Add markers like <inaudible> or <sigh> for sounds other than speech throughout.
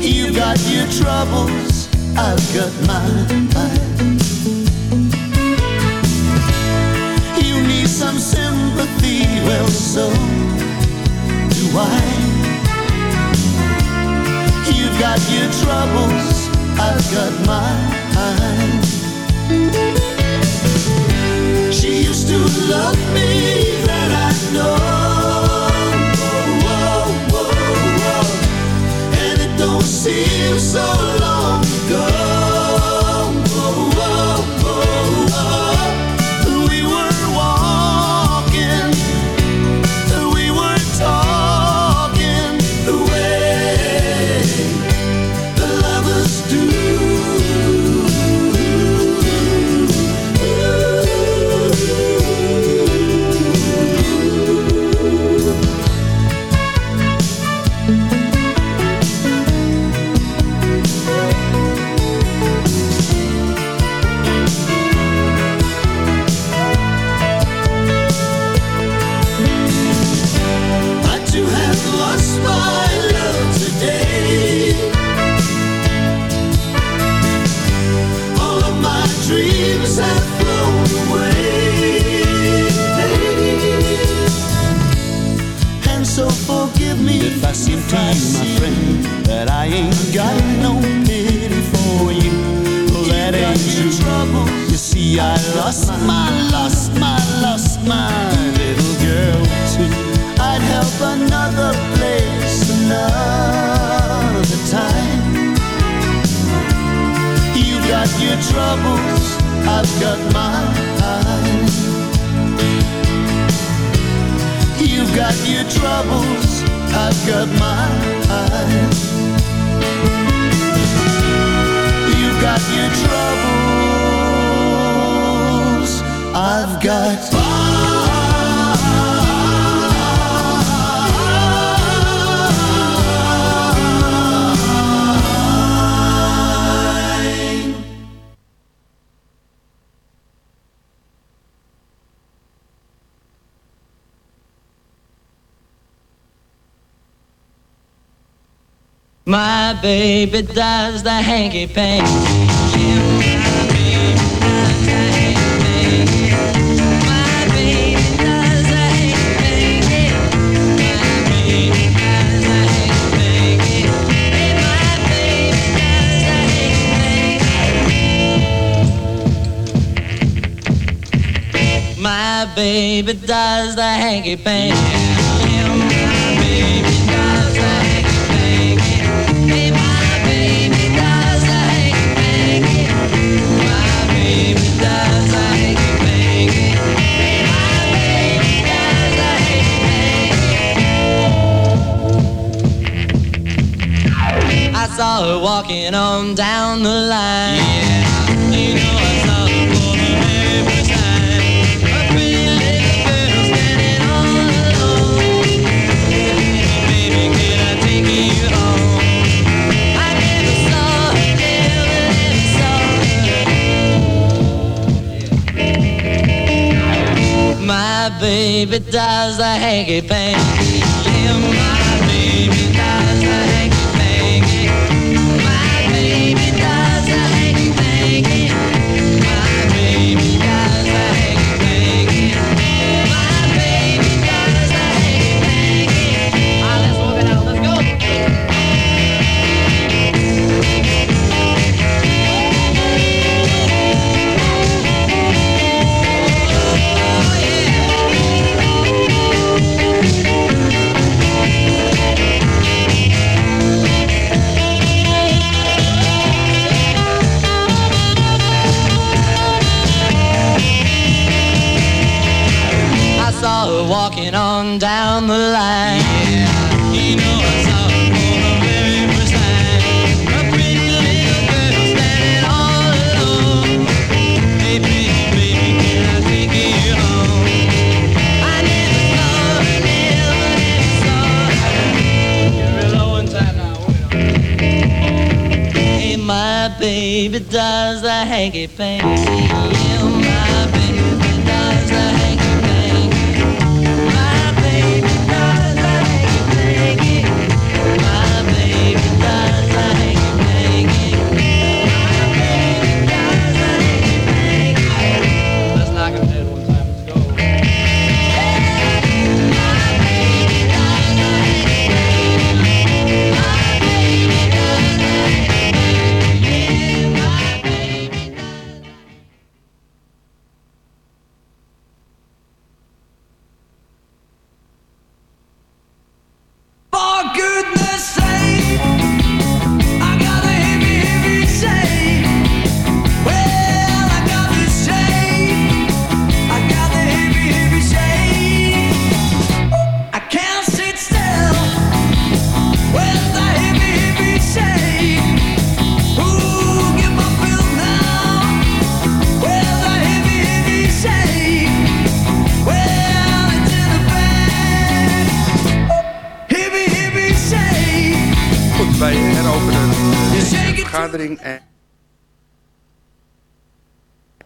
You got your troubles, I've got mine. You need some sympathy, well, so do I. You've got your troubles, I've got mine. She used to love me, that I know. Seem so long I seem to you, my friend, that I ain't got no pity for you. That ain't true. You see, I lost my, lost my, lost my little girl too. I'd help another place another time. You got your troubles, I've got mine. You've got your troubles, I've got mine. You've got your troubles, I've got My baby does the hanky panky. My baby does the hanky panky. Saw her walking on down the line. Yeah, you know I saw her for the very first time. A pretty little girl standing all alone. Baby, can I take you home? I never saw her, never, never saw her. My baby does the hanky panky. baggy pants.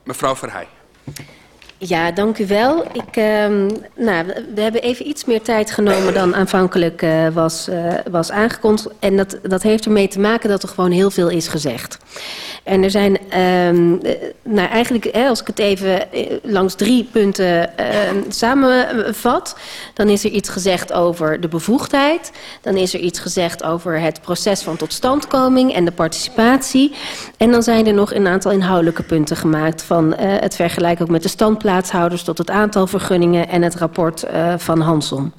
Mevrouw Verheij. Ja, dank u wel. Ik, ehm, nou, we- hebben even iets meer tijd genomen dan aanvankelijk eh, was, eh, was aangekondigd. En dat, dat heeft ermee te maken dat er gewoon heel veel is gezegd. En er zijn, ehm, eh, nou eigenlijk, als ik het even langs drie punten ehm, samenvat, dan is er iets gezegd over de bevoegdheid. Dan is er iets gezegd over het proces van totstandkoming en de participatie. En dan zijn er nog een aantal inhoudelijke punten gemaakt van het vergelijken ook met de tot het aantal vergunningen en het rapport eh, van Hansom.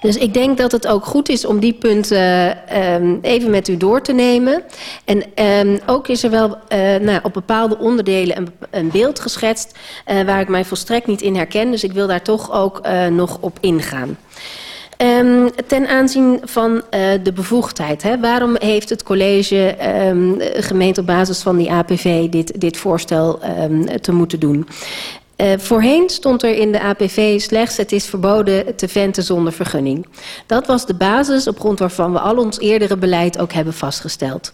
Dus ik denk dat het ook goed is om die punten ehm, even met u door te nemen. En ehm, ook is er wel eh, nou, op bepaalde onderdelen een, beeld geschetst... eh, waar ik mij volstrekt niet in herken. Dus ik wil daar toch ook nog op ingaan. Ehm, ten aanzien van eh, de bevoegdheid. Hè, waarom heeft het college ehm, gemeend op basis van die APV dit, dit voorstel ehm, te moeten doen? Eh, voorheen stond er in de APV slechts het is verboden te venten zonder vergunning. Dat was de basis op grond waarvan we al ons eerdere beleid ook hebben vastgesteld.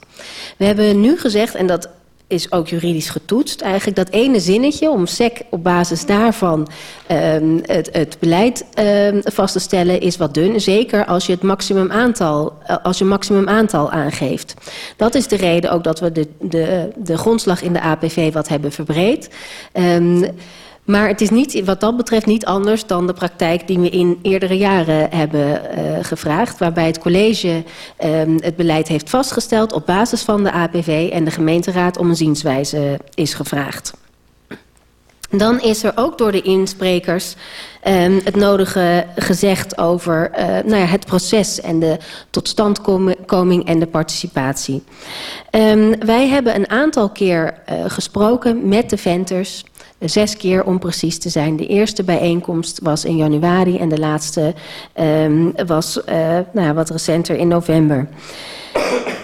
We hebben nu gezegd, en dat is ook juridisch getoetst, eigenlijk dat ene zinnetje om SEC op basis daarvan ehm, het, het beleid ehm, vast te stellen is wat dun. Zeker als je het maximum aantal, eh, als je maximum aantal aangeeft. Dat is de reden ook dat we de, de, de grondslag in de APV wat hebben verbreed. Maar het is niet, wat dat betreft niet anders dan de praktijk die we in eerdere jaren hebben eh, gevraagd. Waarbij het college ehm, het beleid heeft vastgesteld op basis van de APV en de gemeenteraad om een zienswijze is gevraagd. Dan is er ook door de insprekers ehm, het nodige gezegd over eh, nou ja, het proces en de totstandkoming en de participatie. Ehm, wij hebben een aantal keer eh, gesproken met de venters. Zes keer om precies te zijn. De eerste bijeenkomst was in januari en de laatste ehm, was eh, nou wat recenter in november.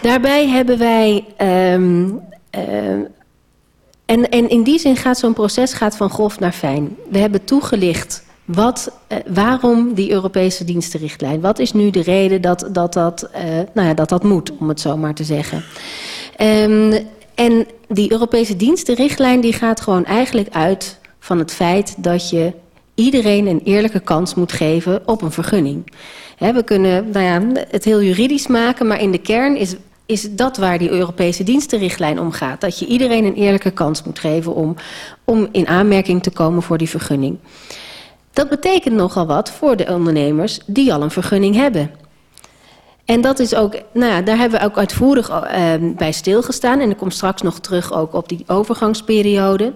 Daarbij hebben wij ehm, ehm, en, en in die zin gaat zo'n proces gaat van grof naar fijn. We hebben toegelicht wat, eh, waarom die Europese dienstenrichtlijn. Wat is nu de reden dat dat, dat, eh, nou ja, dat, dat moet, om het zo maar te zeggen. Ehm, en die Europese dienstenrichtlijn die gaat gewoon eigenlijk uit van het feit dat je iedereen een eerlijke kans moet geven op een vergunning. We kunnen nou ja, het heel juridisch maken, maar in de kern is, is dat waar die Europese dienstenrichtlijn om gaat. Dat je iedereen een eerlijke kans moet geven om, om in aanmerking te komen voor die vergunning. Dat betekent nogal wat voor de ondernemers die al een vergunning hebben. En dat is ook, nou ja, daar hebben we ook uitvoerig uh, bij stilgestaan. En ik kom straks nog terug ook op die overgangsperiode.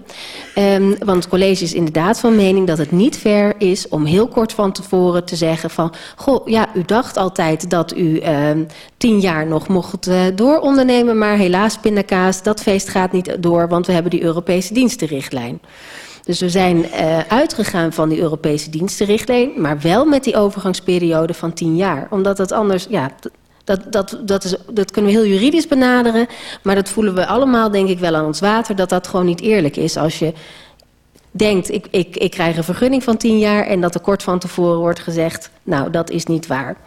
Um, want het college is inderdaad van mening dat het niet fair is om heel kort van tevoren te zeggen van... Goh, ja, u dacht altijd dat u uh, tien jaar nog mocht uh, doorondernemen... maar helaas, pindakaas, dat feest gaat niet door, want we hebben die Europese dienstenrichtlijn. Dus we zijn uh, uitgegaan van die Europese dienstenrichtlijn, maar wel met die overgangsperiode van tien jaar. Omdat het anders, ja, dat, dat, dat, is, dat kunnen we heel juridisch benaderen, maar dat voelen we allemaal, denk ik, wel aan ons water, dat dat gewoon niet eerlijk is als je denkt, ik, ik, ik krijg een vergunning van tien jaar en dat er kort van tevoren wordt gezegd, nou, dat is niet waar.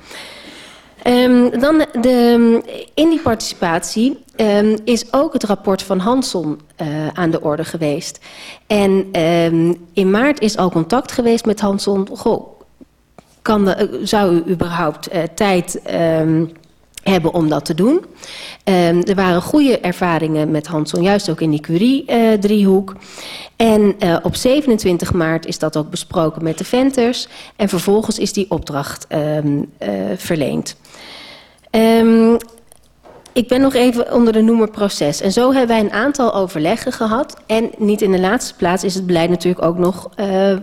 Um, dan de, in die participatie um, is ook het rapport van Hanson uh, aan de orde geweest. En um, in maart is al contact geweest met Hanson. Goh, kan de, zou u überhaupt uh, tijd hebben om dat te doen. Um, er waren goede ervaringen met Hanson, juist ook in die Curie-driehoek. En op 27 maart is dat ook besproken met de Venters. En vervolgens is die opdracht verleend. Um, ik ben nog even onder de noemer proces. En zo hebben wij een aantal overleggen gehad. En niet in de laatste plaats is het beleid natuurlijk ook nog uh,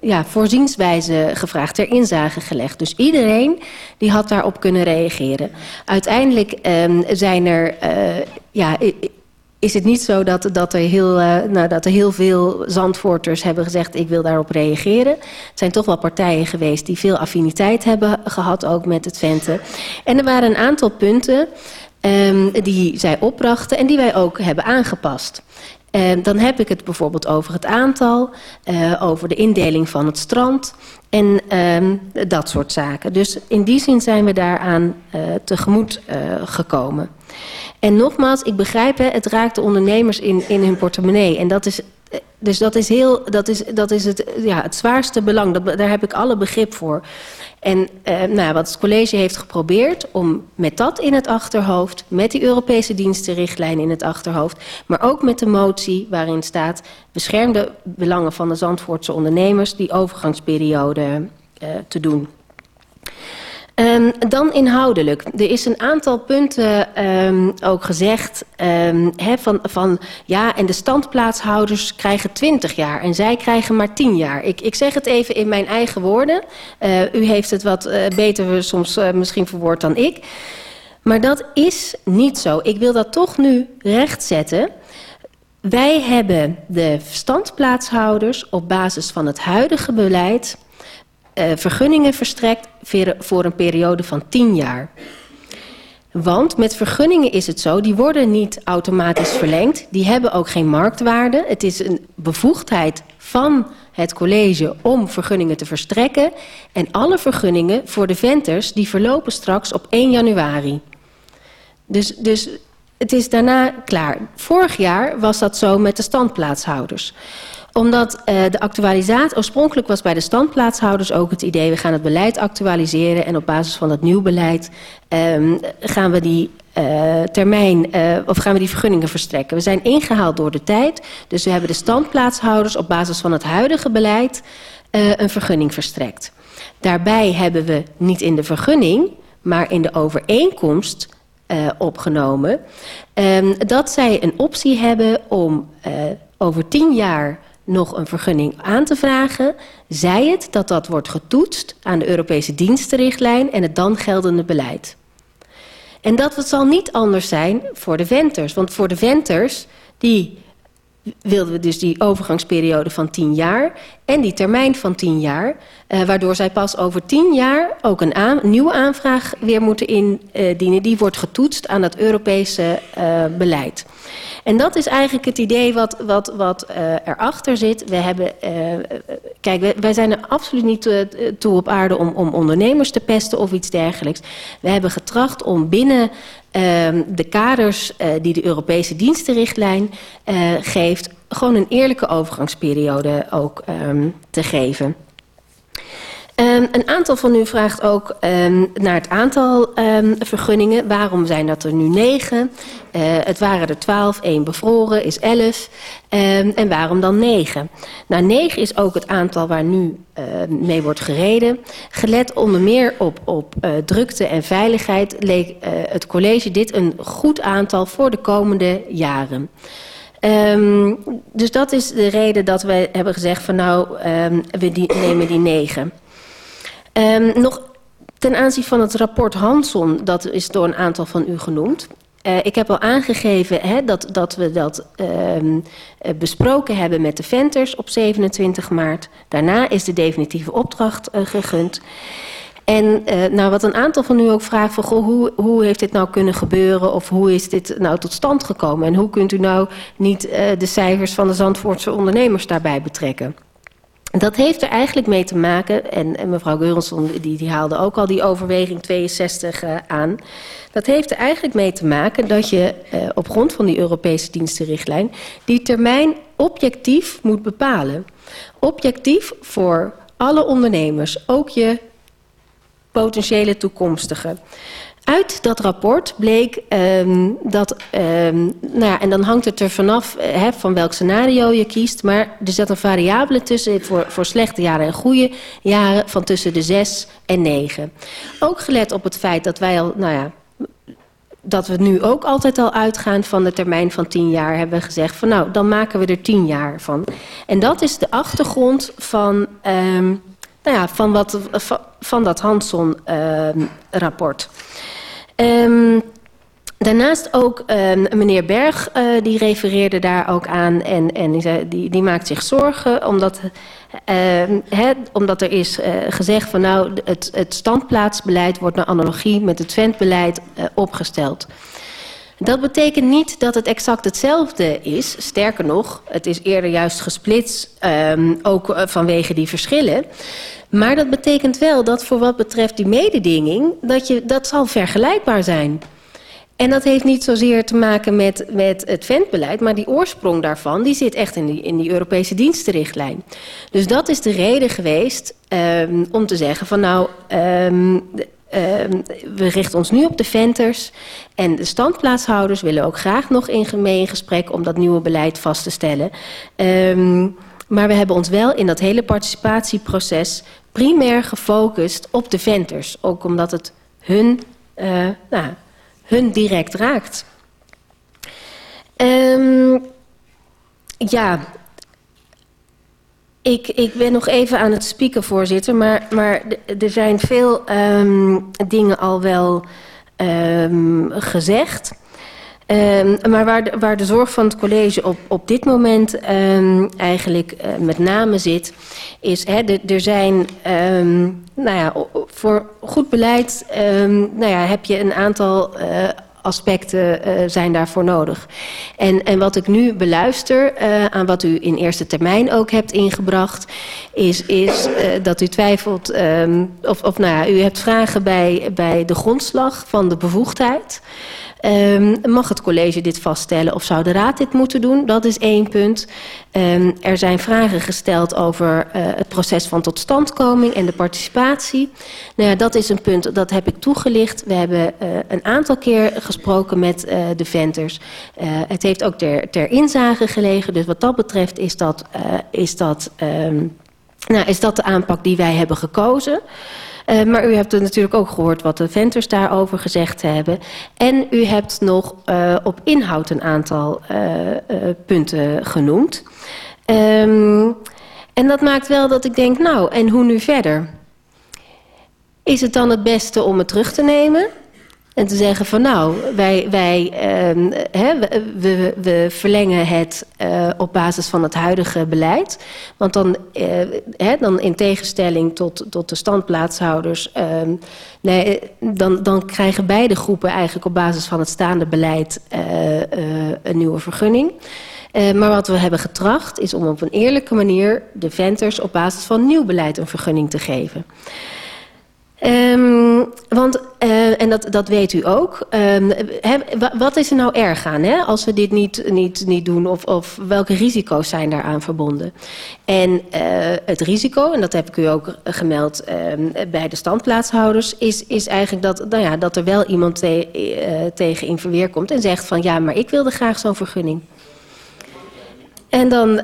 ja, voorzienswijze gevraagd, ter inzage gelegd. Dus iedereen die had daarop kunnen reageren. Uiteindelijk um, zijn er, uh, ja, is het niet zo dat, dat, er heel, nou, dat er heel veel Zandvoorters hebben gezegd... ik wil daarop reageren. Het zijn toch wel partijen geweest die veel affiniteit hebben gehad... ook met het Venten. En er waren een aantal punten um, die zij opbrachten en die wij ook hebben aangepast. Um, dan heb ik het bijvoorbeeld over het aantal, uh, over de indeling van het strand en um, dat soort zaken. Dus in die zin zijn we daaraan uh, tegemoet uh, gekomen. En nogmaals, ik begrijp, hè, het raakt de ondernemers in, in hun portemonnee. En dat is dus dat is, heel, dat is, dat is het, ja, het zwaarste belang. Daar heb ik alle begrip voor. En uh, nou, wat het college heeft geprobeerd om met dat in het achterhoofd... met die Europese dienstenrichtlijn in het achterhoofd... maar ook met de motie waarin staat... beschermde belangen van de Zandvoortse ondernemers... die overgangsperiode uh, te doen. Um, dan inhoudelijk. Er is een aantal punten um, ook gezegd um, he, van, van ja, en de standplaatshouders krijgen 20 jaar en zij krijgen maar 10 jaar. Ik, ik zeg het even in mijn eigen woorden. Uh, u heeft het wat uh, beter soms uh, misschien verwoord dan ik. Maar dat is niet zo. Ik wil dat toch nu rechtzetten. Wij hebben de standplaatshouders op basis van het huidige beleid uh, vergunningen verstrekt voor een periode van 10 jaar. Want met vergunningen is het zo, die worden niet automatisch verlengd. Die hebben ook geen marktwaarde. Het is een bevoegdheid van het college om vergunningen te verstrekken. En alle vergunningen voor de venters die verlopen straks op 1 januari. Dus, dus het is daarna klaar. Vorig jaar was dat zo met de standplaatshouders omdat uh, de actualisatie, oorspronkelijk was bij de standplaatshouders ook het idee... we gaan het beleid actualiseren en op basis van het nieuw beleid... Um, gaan we die uh, termijn, uh, of gaan we die vergunningen verstrekken. We zijn ingehaald door de tijd, dus we hebben de standplaatshouders... op basis van het huidige beleid een vergunning verstrekt. Daarbij hebben we niet in de vergunning, maar in de overeenkomst... opgenomen, um, dat zij een optie hebben om over tien jaar nog een vergunning aan te vragen... zij het dat dat wordt getoetst aan de Europese dienstenrichtlijn... en het dan geldende beleid. En dat zal niet anders zijn voor de venters. Want voor de venters, die wilden we dus die overgangsperiode van 10 jaar en die termijn van 10 jaar, uh, waardoor zij pas over 10 jaar ook een nieuwe aanvraag weer moeten indienen. Die wordt getoetst aan het Europese uh, beleid. En dat is eigenlijk het idee wat, wat, wat uh, erachter zit. We hebben, kijk, wij, zijn er absoluut niet toe op aarde om, om ondernemers te pesten of iets dergelijks. We hebben getracht om binnen um, de kaders die de Europese dienstenrichtlijn geeft... gewoon een eerlijke overgangsperiode ook um, te geven. Um, een aantal van u vraagt ook um, naar het aantal um, vergunningen. Waarom zijn dat er nu negen? Uh, het waren er twaalf, één bevroren is elf. en waarom dan negen? Nou, negen is ook het aantal waar nu mee wordt gereden. Gelet onder meer op, op uh, drukte en veiligheid... leek uh, het college dit een goed aantal voor de komende jaren. Dus dat is de reden dat we hebben gezegd van nou, we nemen die negen. Um, nog ten aanzien van het rapport Hanson, dat is door een aantal van u genoemd. Uh, ik heb al aangegeven hè, dat, dat we dat uh, besproken hebben met de Venters op 27 maart. Daarna is de definitieve opdracht uh, gegund. En nou, wat een aantal van u ook vraagt van... Goh, hoe, hoe heeft dit nou kunnen gebeuren of hoe is dit nou tot stand gekomen? En hoe kunt u nou niet de cijfers van de Zandvoortse ondernemers daarbij betrekken? Dat heeft er eigenlijk mee te maken, en, mevrouw Geurenson die, die haalde ook al die overweging 62 uh, aan. Dat heeft er eigenlijk mee te maken dat je uh, op grond van die Europese dienstenrichtlijn die termijn objectief moet bepalen. Objectief voor alle ondernemers, ook je potentiële toekomstige. Uit dat rapport bleek um, dat, um, nou ja, en dan hangt het er vanaf uh, van welk scenario je kiest, maar er zit een variabele tussen voor, voor slechte jaren en goede jaren van tussen de 6 en 9. Ook gelet op het feit dat wij al, nou ja, dat we nu ook altijd al uitgaan van de termijn van 10 jaar, hebben gezegd van nou, dan maken we er 10 jaar van. En dat is de achtergrond van, um, nou ja, van, wat, van, dat Hanson-rapport. Um, daarnaast ook um, meneer Berg, uh, die refereerde daar ook aan en, en die, die, maakt zich zorgen omdat, omdat er is uh, gezegd van nou het, het standplaatsbeleid wordt naar analogie met het ventbeleid uh, opgesteld. Dat betekent niet dat het exact hetzelfde is. Sterker nog, het is eerder juist gesplitst, um, ook vanwege die verschillen. Maar dat betekent wel dat voor wat betreft die mededinging... dat, je, dat zal vergelijkbaar zijn. En dat heeft niet zozeer te maken met, met het ventbeleid... maar die oorsprong daarvan die zit echt in die, in die Europese dienstenrichtlijn. Dus dat is de reden geweest um, om te zeggen van nou... Um, we richten ons nu op de venters. En de standplaatshouders willen ook graag nog in, mee in gesprek om dat nieuwe beleid vast te stellen. Um, maar we hebben ons wel in dat hele participatieproces primair gefocust op de venters. Ook omdat het hun, uh, nou, hun direct raakt. Um, ja, ik, ik ben nog even aan het spieken, voorzitter. Maar, maar er zijn veel um, dingen al wel um, gezegd. Um, maar waar de, waar de zorg van het college op, op dit moment eigenlijk uh, met name zit... is, hè, er zijn, nou ja, voor goed beleid nou ja, heb je een aantal uh, aspecten uh, zijn daarvoor nodig. En, en wat ik nu beluister uh, aan wat u in eerste termijn ook hebt ingebracht... is, is uh, dat u twijfelt, um, of, of nou ja, u hebt vragen bij, bij de grondslag van de bevoegdheid... Um, mag het college dit vaststellen of zou de raad dit moeten doen? Dat is één punt. Um, er zijn vragen gesteld over uh, het proces van totstandkoming en de participatie. Nou ja, dat is een punt, dat heb ik toegelicht. We hebben uh, een aantal keer gesproken met uh, de venters. het heeft ook ter, ter inzage gelegen. Dus wat dat betreft is dat, is dat, um, nou, is dat de aanpak die wij hebben gekozen. Uh, maar u hebt natuurlijk ook gehoord wat de venters daarover gezegd hebben. En u hebt nog uh, op inhoud een aantal uh, punten genoemd. Um, en dat maakt wel dat ik denk, nou, en hoe nu verder? Is het dan het beste om het terug te nemen? En te zeggen van nou, wij, wij uh, hè, we, we verlengen het uh, op basis van het huidige beleid. Want dan, uh, hè, dan in tegenstelling tot, tot de standplaatshouders... Uh, nee, dan, dan krijgen beide groepen eigenlijk op basis van het staande beleid een nieuwe vergunning. Maar wat we hebben getracht is om op een eerlijke manier de venters op basis van nieuw beleid een vergunning te geven. Um, want, uh, en dat, dat weet u ook, he, wat is er nou erg aan hè, als we dit niet, niet, niet doen? Of, of welke risico's zijn daaraan verbonden? En uh, het risico, en dat heb ik u ook gemeld um, bij de standplaatshouders... is, is eigenlijk dat, nou ja, dat er wel iemand te, uh, tegen in verweer komt en zegt van... ja, maar ik wilde graag zo'n vergunning. En dan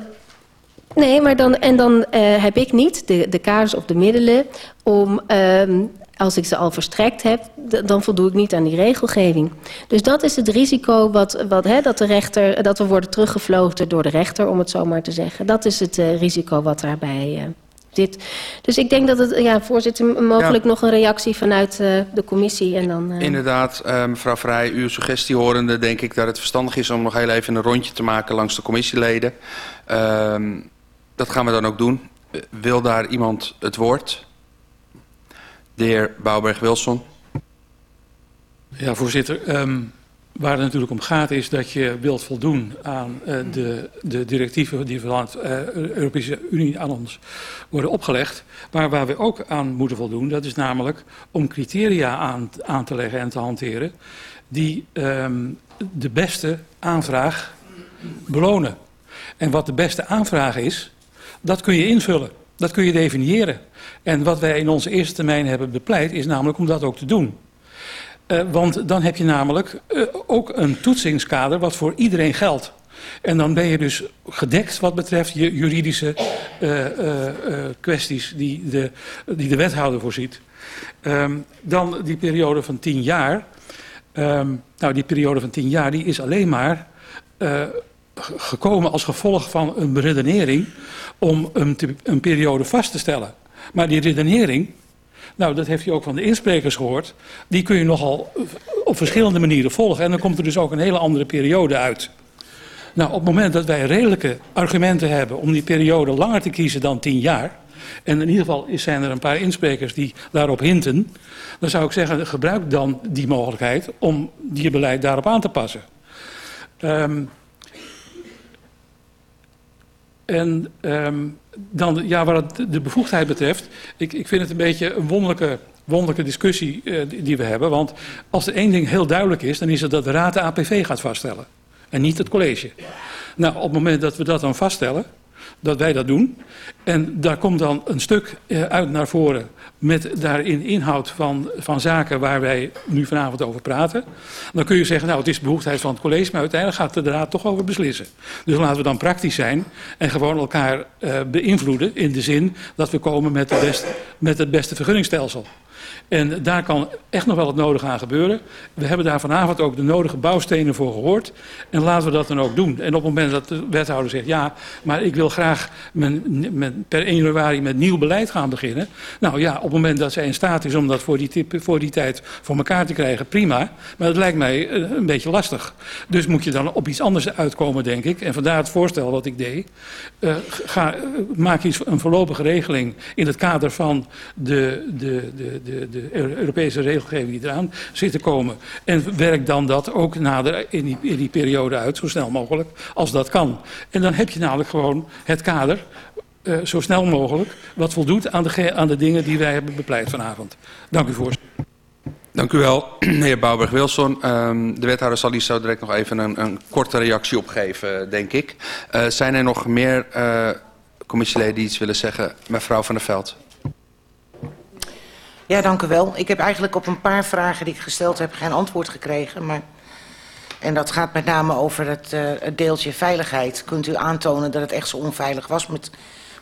Nee, maar dan, en dan uh, heb ik niet de, de kaders of de middelen om, um, als ik ze al verstrekt heb, dan voldoe ik niet aan die regelgeving. Dus dat is het risico wat, wat, hè, dat, de rechter, dat we worden teruggevlogen door de rechter, om het zo maar te zeggen. Dat is het uh, risico wat daarbij uh, dit. Dus ik denk dat het, ja, voorzitter, mogelijk nog een reactie vanuit de commissie. En dan. Inderdaad, mevrouw Vrij, uw suggestie horende denk ik dat het verstandig is om nog heel even een rondje te maken langs de commissieleden. Ehm, dat gaan we dan ook doen. wil daar iemand het woord? De heer Bouwberg-Wilson. Ja, voorzitter. Um, waar het natuurlijk om gaat is dat je wilt voldoen aan uh, de, de directieven die van de uh, Europese Unie aan ons worden opgelegd. Maar waar we ook aan moeten voldoen, dat is namelijk om criteria aan, te leggen en te hanteren die um, de beste aanvraag belonen. En wat de beste aanvraag is, dat kun je invullen. Dat kun je definiëren. En wat wij in onze eerste termijn hebben bepleit, is namelijk om dat ook te doen. Uh, want dan heb je namelijk uh, ook een toetsingskader wat voor iedereen geldt. En dan ben je dus gedekt wat betreft je juridische uh, kwesties die de, die de wethouder voorziet. Um, dan die periode van tien jaar. Um, nou, die periode van tien jaar die is alleen maar gekomen als gevolg van een beredenering om een, een periode vast te stellen. Maar die redenering, nou dat heeft u ook van de insprekers gehoord, die kun je nogal op verschillende manieren volgen. En dan komt er dus ook een hele andere periode uit. Nou, op het moment dat wij redelijke argumenten hebben om die periode langer te kiezen dan tien jaar, en in ieder geval zijn er een paar insprekers die daarop hinten, dan zou ik zeggen, gebruik dan die mogelijkheid om je beleid daarop aan te passen. Um, En um, dan, ja, wat de bevoegdheid betreft, ik, ik vind het een beetje een wonderlijke, wonderlijke discussie die, die we hebben. Want als er één ding heel duidelijk is, dan is het dat de Raad de APV gaat vaststellen. En niet het college. Nou, op het moment dat we dat dan vaststellen, dat wij dat doen. En daar komt dan een stuk uh, uit naar voren met daarin inhoud van, van zaken waar wij nu vanavond over praten. Dan kun je zeggen, nou het is behoeftigheid van het college, maar uiteindelijk gaat de raad toch over beslissen. Dus laten we dan praktisch zijn en gewoon elkaar uh, beïnvloeden in de zin dat we komen met, de met het beste vergunningstelsel. En daar kan echt nog wel het nodige aan gebeuren. We hebben daar vanavond ook de nodige bouwstenen voor gehoord. En laten we dat dan ook doen. En op het moment dat de wethouder zegt... ja, maar ik wil graag mijn, mijn, per 1 januari met nieuw beleid gaan beginnen. Nou ja, op het moment dat zij in staat is om dat voor die, voor die tijd voor elkaar te krijgen, prima. Maar dat lijkt mij een beetje lastig. Dus moet je dan op iets anders uitkomen, denk ik. En vandaar het voorstel wat ik deed. Uh, ga, maak iets, een voorlopige regeling in het kader van de, de, de, de, de Europese regelgeving die eraan zit te komen. En werk dan dat ook nader in die, in die periode uit, zo snel mogelijk, als dat kan. En dan heb je namelijk gewoon het kader uh, zo snel mogelijk wat voldoet aan de, aan de dingen die wij hebben bepleit vanavond. Dank u voorzitter. Dank u wel, <clears throat> heer Bouwberg-Wilson. Um, de wethouder zal hier zo direct nog even een, een korte reactie op geven, denk ik. Uh, zijn er nog meer commissieleden die iets willen zeggen? Mevrouw van der Veld. Ja, dank u wel. Ik heb eigenlijk op een paar vragen die ik gesteld heb geen antwoord gekregen. Maar... En dat gaat met name over het, uh, het deeltje veiligheid. Kunt u aantonen dat het echt zo onveilig was met,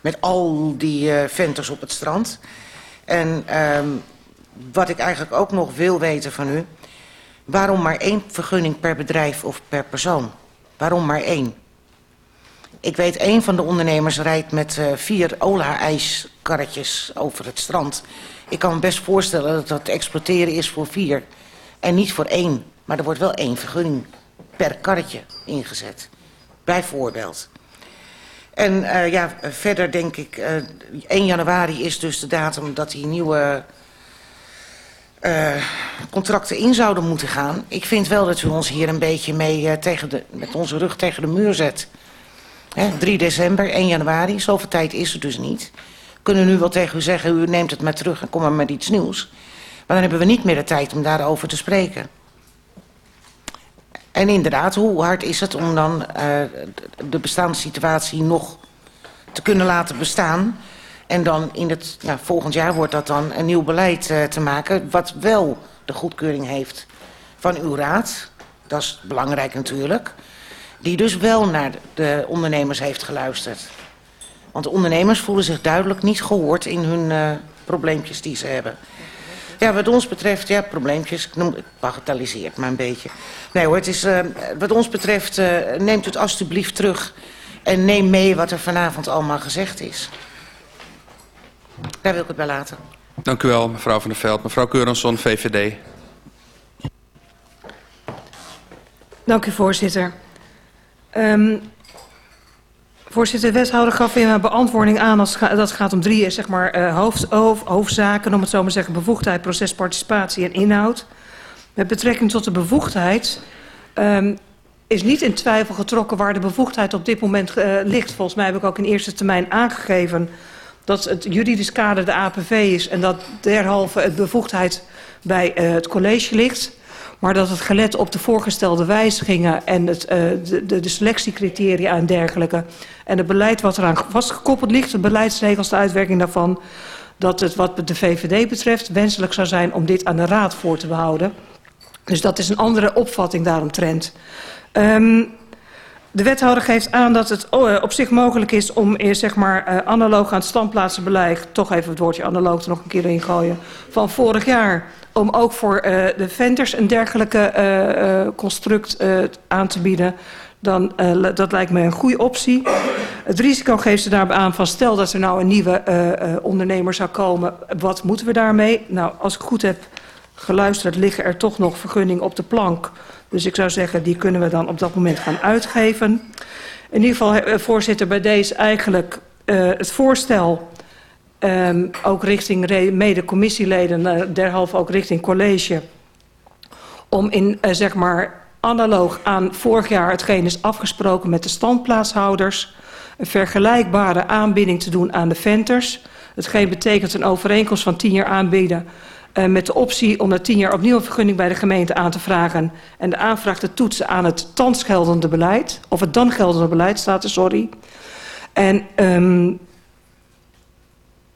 met al die uh, venters op het strand? En um, wat ik eigenlijk ook nog wil weten van u... waarom maar één vergunning per bedrijf of per persoon? Waarom maar één? Ik weet, één van de ondernemers rijdt met uh, vier Ola-ijskarretjes over het strand... Ik kan me best voorstellen dat dat exploiteren is voor vier. En niet voor één. Maar er wordt wel één vergunning per karretje ingezet. Bijvoorbeeld. En uh, ja, verder denk ik, uh, 1 januari is dus de datum dat die nieuwe uh, contracten in zouden moeten gaan. Ik vind wel dat u ons hier een beetje mee tegen de, met onze rug tegen de muur zet. He, 3 december, 1 januari, zoveel tijd is er dus niet kunnen nu wel tegen u zeggen, u neemt het maar terug en kom maar met iets nieuws. Maar dan hebben we niet meer de tijd om daarover te spreken. En inderdaad, hoe hard is het om dan uh, de bestaande situatie nog te kunnen laten bestaan... en dan in het volgend jaar wordt dat dan een nieuw beleid uh, te maken... wat wel de goedkeuring heeft van uw raad. Dat is belangrijk natuurlijk. Die dus wel naar de ondernemers heeft geluisterd. Want de ondernemers voelen zich duidelijk niet gehoord in hun uh, probleempjes die ze hebben. Ja, wat ons betreft, ja, probleempjes, ik, noem, ik bagatelliseer het maar een beetje. Nee hoor, het is, uh, wat ons betreft, uh, neemt het alstublieft terug... en neem mee wat er vanavond allemaal gezegd is. Daar wil ik het bij laten. Dank u wel, mevrouw Van der Veld. Mevrouw Keuransson, VVD. Dank u, voorzitter. Um, voorzitter, de wethouder gaf in mijn beantwoording aan... Als dat gaat om drie zeg maar, uh, hoofd, hoofd, hoofdzaken... om het zo maar te zeggen, bevoegdheid, proces, participatie en inhoud. Met betrekking tot de bevoegdheid... Um, is niet in twijfel getrokken waar de bevoegdheid op dit moment uh, ligt. Volgens mij heb ik ook in eerste termijn aangegeven dat het juridisch kader de APV is... en dat derhalve het bevoegdheid bij uh, het college ligt. Maar dat het gelet op de voorgestelde wijzigingen... en het, uh, de, de, selectiecriteria en dergelijke... en het beleid wat eraan vastgekoppeld ligt... de beleidsregels, de uitwerking daarvan... dat het wat de VVD betreft wenselijk zou zijn om dit aan de raad voor te behouden. Dus dat is een andere opvatting daaromtrent. Um, de wethouder geeft aan dat het op zich mogelijk is om zeg maar, uh, analoog aan het standplaatsenbeleid, toch even het woordje analoog er nog een keer in gooien, van vorig jaar, om ook voor uh, de vendors een dergelijke construct aan te bieden. Dan, dat lijkt me een goede optie. Het risico geeft ze daarbij aan van stel dat er nou een nieuwe ondernemer zou komen, wat moeten we daarmee? Nou, als ik goed heb geluisterd, liggen er toch nog vergunningen op de plank dus ik zou zeggen, die kunnen we dan op dat moment gaan uitgeven. In ieder geval, eh, voorzitter, bij deze eigenlijk uh, het voorstel... Um, ook richting mede-commissieleden, uh, derhalve ook richting college... om in, zeg maar, analoog aan vorig jaar hetgeen is afgesproken met de standplaatshouders... een vergelijkbare aanbieding te doen aan de venters. Hetgeen betekent een overeenkomst van 10 jaar aanbieden met de optie om na tien jaar opnieuw een vergunning bij de gemeente aan te vragen en de aanvraag te toetsen aan het thans geldende beleid, of het dan geldende beleid staat er, sorry. En um,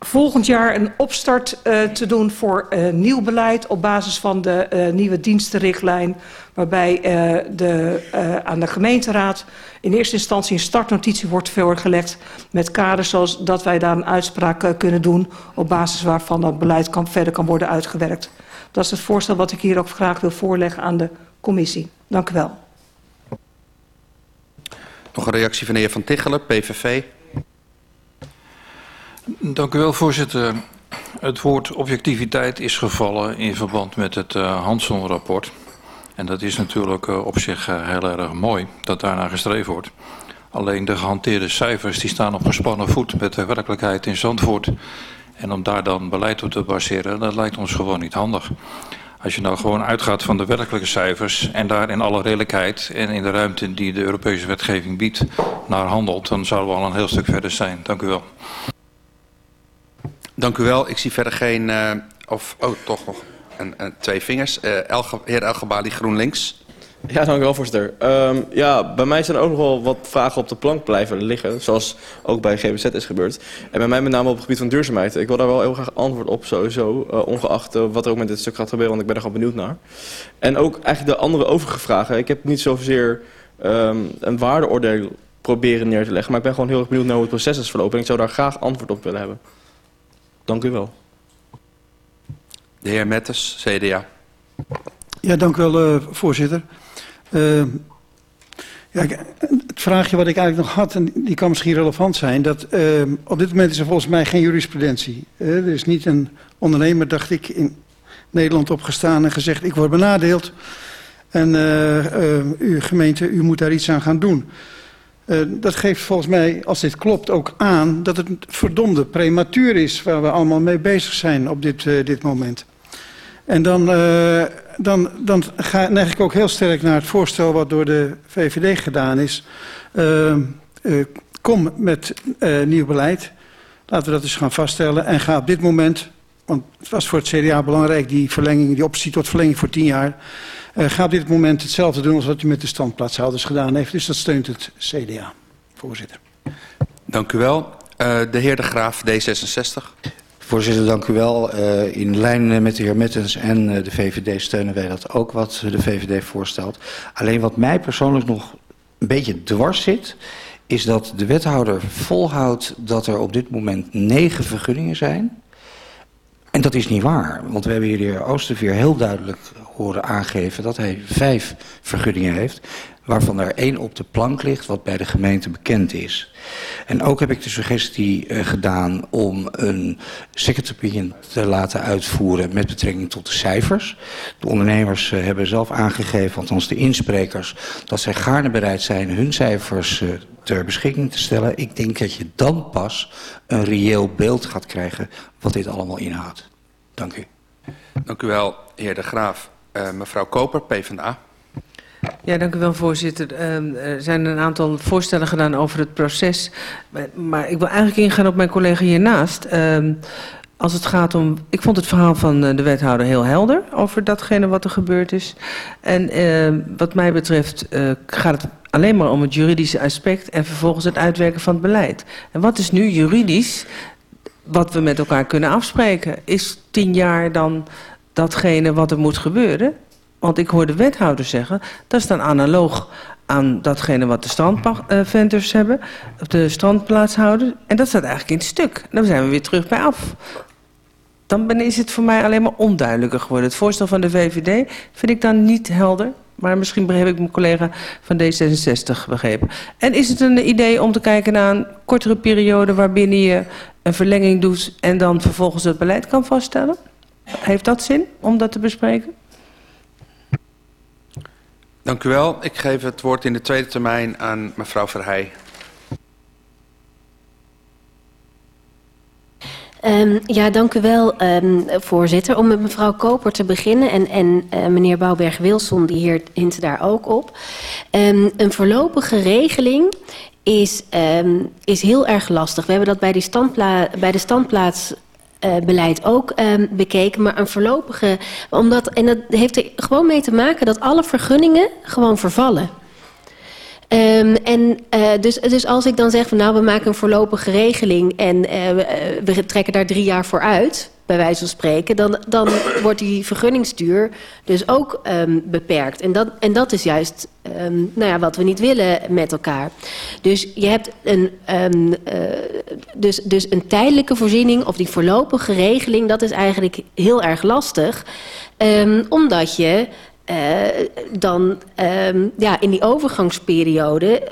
volgend jaar een opstart uh, te doen voor uh, nieuw beleid op basis van de uh, nieuwe dienstenrichtlijn, waarbij de, aan de gemeenteraad in eerste instantie een startnotitie wordt voorgelegd met kaders zoals dat wij daar een uitspraak kunnen doen op basis waarvan dat beleid kan, verder kan worden uitgewerkt. Dat is het voorstel wat ik hier ook graag wil voorleggen aan de commissie. Dank u wel. Nog een reactie van de heer Van Tichelen, PVV. Dank u wel, voorzitter. Het woord objectiviteit is gevallen in verband met het uh, Hanson-rapport. En dat is natuurlijk uh, op zich uh, heel erg mooi dat daarna gestreefd wordt. Alleen de gehanteerde cijfers die staan op gespannen voet met de werkelijkheid in Zandvoort. En om daar dan beleid op te baseren, dat lijkt ons gewoon niet handig. Als je nou gewoon uitgaat van de werkelijke cijfers en daar in alle redelijkheid en in de ruimte die de Europese wetgeving biedt naar handelt, dan zouden we al een heel stuk verder zijn. Dank u wel. Dank u wel. Ik zie verder geen, uh, of oh, toch nog een, een, twee vingers. Uh, heer Elgebali, GroenLinks. Ja, dank u wel, voorzitter. Um, ja, bij mij zijn ook nog wel wat vragen op de plank blijven liggen, zoals ook bij GBZ is gebeurd. En bij mij met name op het gebied van duurzaamheid. Ik wil daar wel heel graag antwoord op, sowieso, ongeacht wat er ook met dit stuk gaat gebeuren, want ik ben er gewoon benieuwd naar. En ook eigenlijk de andere overige vragen. Ik heb niet zozeer um, een waardeoordeel proberen neer te leggen, maar ik ben gewoon heel erg benieuwd naar hoe het proces is verlopen en ik zou daar graag antwoord op willen hebben. Dank u wel. De heer Metters, CDA. Ja, dank u wel, uh, voorzitter. Uh, ja, het vraagje wat ik eigenlijk nog had, en die kan misschien relevant zijn, dat uh, op dit moment is er volgens mij geen jurisprudentie. Uh, er is niet een ondernemer, dacht ik, in Nederland opgestaan en gezegd, ik word benadeeld en uw gemeente, u moet daar iets aan gaan doen. Uh, dat geeft volgens mij, als dit klopt, ook aan dat het verdomde prematuur is waar we allemaal mee bezig zijn op dit, uh, dit moment. En dan, uh, dan, dan ga, neig ik ook heel sterk naar het voorstel wat door de VVD gedaan is. kom met nieuw beleid. Laten we dat eens gaan vaststellen. En ga op dit moment, want het was voor het CDA belangrijk, die verlenging, die optie tot verlenging voor tien jaar. Uh, ga op dit moment hetzelfde doen als wat u met de standplaatshouders gedaan heeft. Dus dat steunt het CDA. Voorzitter. Dank u wel. Uh, de heer De Graaf, D66. Voorzitter, dank u wel. Uh, in lijn met de heer Mettens en uh, de VVD steunen wij dat ook wat de VVD voorstelt. Alleen wat mij persoonlijk nog een beetje dwars zit... is dat de wethouder volhoudt dat er op dit moment negen vergunningen zijn... En dat is niet waar, want we hebben hier de heer Oosterveer heel duidelijk horen aangeven dat hij vijf vergunningen heeft. waarvan er één op de plank ligt wat bij de gemeente bekend is. En ook heb ik de suggestie uh, gedaan om een second te laten uitvoeren met betrekking tot de cijfers. De ondernemers uh, hebben zelf aangegeven, althans de insprekers, dat zij gaarne bereid zijn hun cijfers uh, ter beschikking te stellen. Ik denk dat je dan pas een reëel beeld gaat krijgen wat dit allemaal inhoudt. Dank u. Dank u wel, heer De Graaf. Uh, mevrouw Koper, PvdA. Ja, dank u wel, voorzitter. Uh, er zijn een aantal voorstellen gedaan over het proces. Maar ik wil eigenlijk ingaan op mijn collega hiernaast. Uh, als het gaat om... Ik vond het verhaal van eh, de wethouder heel helder over datgene wat er gebeurd is. En uh, wat mij betreft uh, gaat het alleen maar om het juridische aspect... en vervolgens het uitwerken van het beleid. En wat is nu juridisch wat we met elkaar kunnen afspreken? Is tien jaar dan datgene wat er moet gebeuren? Want ik hoor de wethouder zeggen, dat is dan analoog aan datgene wat de strandventers hebben, de strandplaatshouders. En dat staat eigenlijk in het stuk. Dan zijn we weer terug bij af. Dan is het voor mij alleen maar onduidelijker geworden. Het voorstel van de VVD vind ik dan niet helder. Maar misschien heb ik mijn collega van D66 begrepen. En is het een idee om te kijken naar een kortere periode... waarbinnen je een verlenging doet en dan vervolgens het beleid kan vaststellen? Heeft dat zin om dat te bespreken? Dank u wel. Ik geef het woord in de tweede termijn aan mevrouw Verheij. Um, ja, dank u wel, um, voorzitter. Om met mevrouw Koper te beginnen en, en uh, meneer Bouwberg-Wilson, die hier hint daar ook op. Um, een voorlopige regeling is, is heel erg lastig. We hebben dat bij, die standpla bij de standplaats uh, beleid ook um, bekeken. Maar een voorlopige. Omdat, en dat heeft er gewoon mee te maken dat alle vergunningen gewoon vervallen. Um, en uh, dus, dus als ik dan zeg van nou we maken een voorlopige regeling en uh, we trekken daar drie jaar voor uit, bij wijze van spreken, dan, dan wordt die vergunningsduur dus ook um, beperkt. En dat, en dat is juist um, nou ja, wat we niet willen met elkaar. Dus je hebt een, um, uh, dus, dus een tijdelijke voorziening of die voorlopige regeling, dat is eigenlijk heel erg lastig. Omdat je uh, dan ja, in die overgangsperiode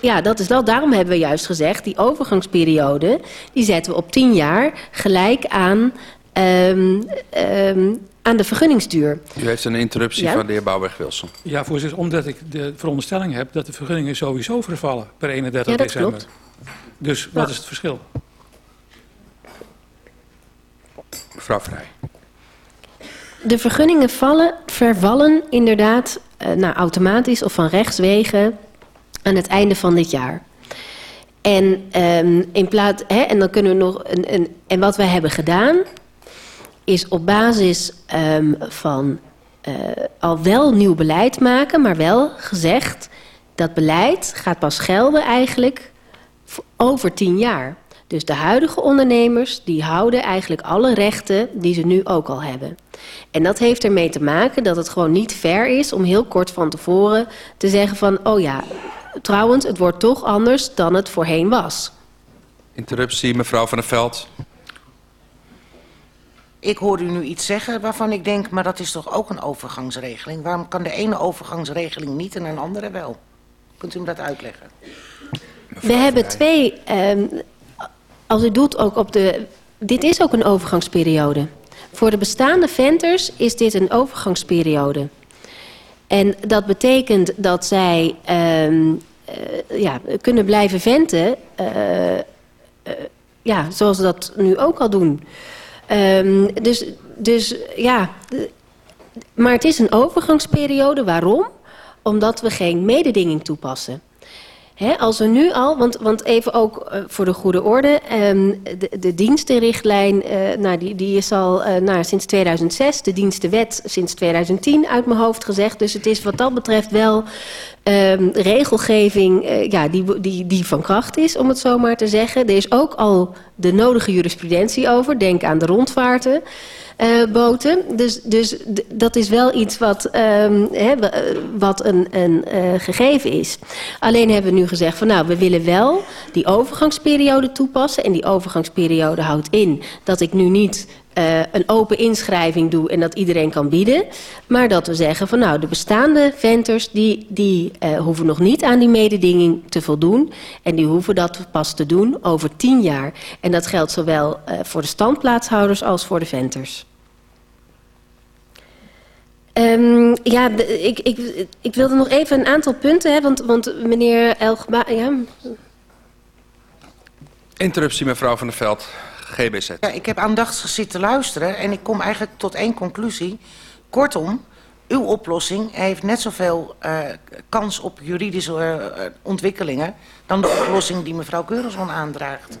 ja, dat is wel. Daarom hebben we juist gezegd, die overgangsperiode, die zetten we op tien jaar gelijk aan, um, um, aan de vergunningsduur. U heeft een interruptie ja? van de heer Bouwberg-Wilson. Ja, voorzitter, omdat ik de veronderstelling heb dat de vergunningen sowieso vervallen per 31 ja, dat december. Klopt. Dus wat is het verschil? Mevrouw Vrij. De vergunningen vallen, vervallen inderdaad uh, nou, automatisch of van rechtswegen aan het einde van dit jaar. En, um, in plaats, hè, en dan kunnen we nog een, een, en wat wij hebben gedaan is op basis um, van uh, al wel nieuw beleid maken, maar wel gezegd dat beleid gaat pas gelden eigenlijk over tien jaar. Dus de huidige ondernemers die houden eigenlijk alle rechten die ze nu ook al hebben. En dat heeft ermee te maken dat het gewoon niet fair is om heel kort van tevoren te zeggen van... oh ja, trouwens, het wordt toch anders dan het voorheen was. Interruptie, mevrouw van der Veld. Ik hoor u nu iets zeggen waarvan ik denk, maar dat is toch ook een overgangsregeling? Waarom kan de ene overgangsregeling niet en een andere wel? Kunt u me dat uitleggen? Mevrouw We hebben twee, um, als u doet ook op de... Dit is ook een overgangsperiode. Voor de bestaande venters is dit een overgangsperiode. En dat betekent dat zij um, uh, ja, kunnen blijven venten, uh, uh, ja, zoals ze dat nu ook al doen. Um, dus, dus ja, maar het is een overgangsperiode. Waarom? Omdat we geen mededinging toepassen. Als we nu al, want, want even ook uh, voor de goede orde, um, de, de dienstenrichtlijn, uh, nou, die, die is al uh, nou, sinds 2006, de dienstenwet sinds 2010 uit mijn hoofd gezegd. Dus het is wat dat betreft wel um, regelgeving ja, die, die, die van kracht is, om het zo maar te zeggen. Er is ook al de nodige jurisprudentie over, denk aan de rondvaarten. Uh, boten. Dus, dus dat is wel iets wat, he, wat een, een uh, gegeven is. Alleen hebben we nu gezegd van nou, we willen wel die overgangsperiode toepassen. En die overgangsperiode houdt in dat ik nu niet eh, een open inschrijving doe en dat iedereen kan bieden. Maar dat we zeggen van nou, de bestaande venters die, die eh, hoeven nog niet aan die mededinging te voldoen. En die hoeven dat pas te doen over tien jaar. En dat geldt zowel eh, voor de standplaatshouders als voor de venters. Ehm, ja, de- ik, ik, ik wilde nog even een aantal punten, hè, want, want meneer Elgba... Ja, Interruptie mevrouw van der Veld, GBZ. Ja, ik heb aandachtig zitten luisteren en ik kom eigenlijk tot één conclusie. Kortom, uw oplossing heeft net zoveel eh, kans op juridische eh, eh, ontwikkelingen... dan de oplossing die mevrouw Keurenson aandraagt.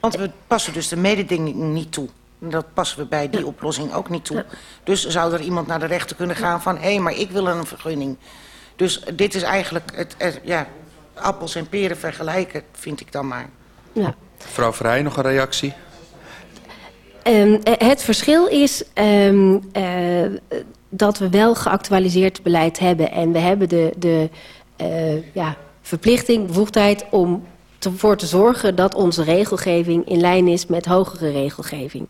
Want we passen dus de mededinging niet toe. En Dat passen we bij die oplossing ook niet toe. Dus zou er iemand naar de rechter kunnen gaan van... hé, maar ik wil een vergunning. Dus dit is eigenlijk het, het- ja, appels en peren vergelijken, vind ik dan maar. ja. Mevrouw Vrij, nog een reactie? Ehm, eh, het verschil is ehm, eh, dat we wel geactualiseerd beleid hebben. En we hebben de, de eh, ja, verplichting, bevoegdheid om ervoor te zorgen dat onze regelgeving in lijn is met hogere regelgeving.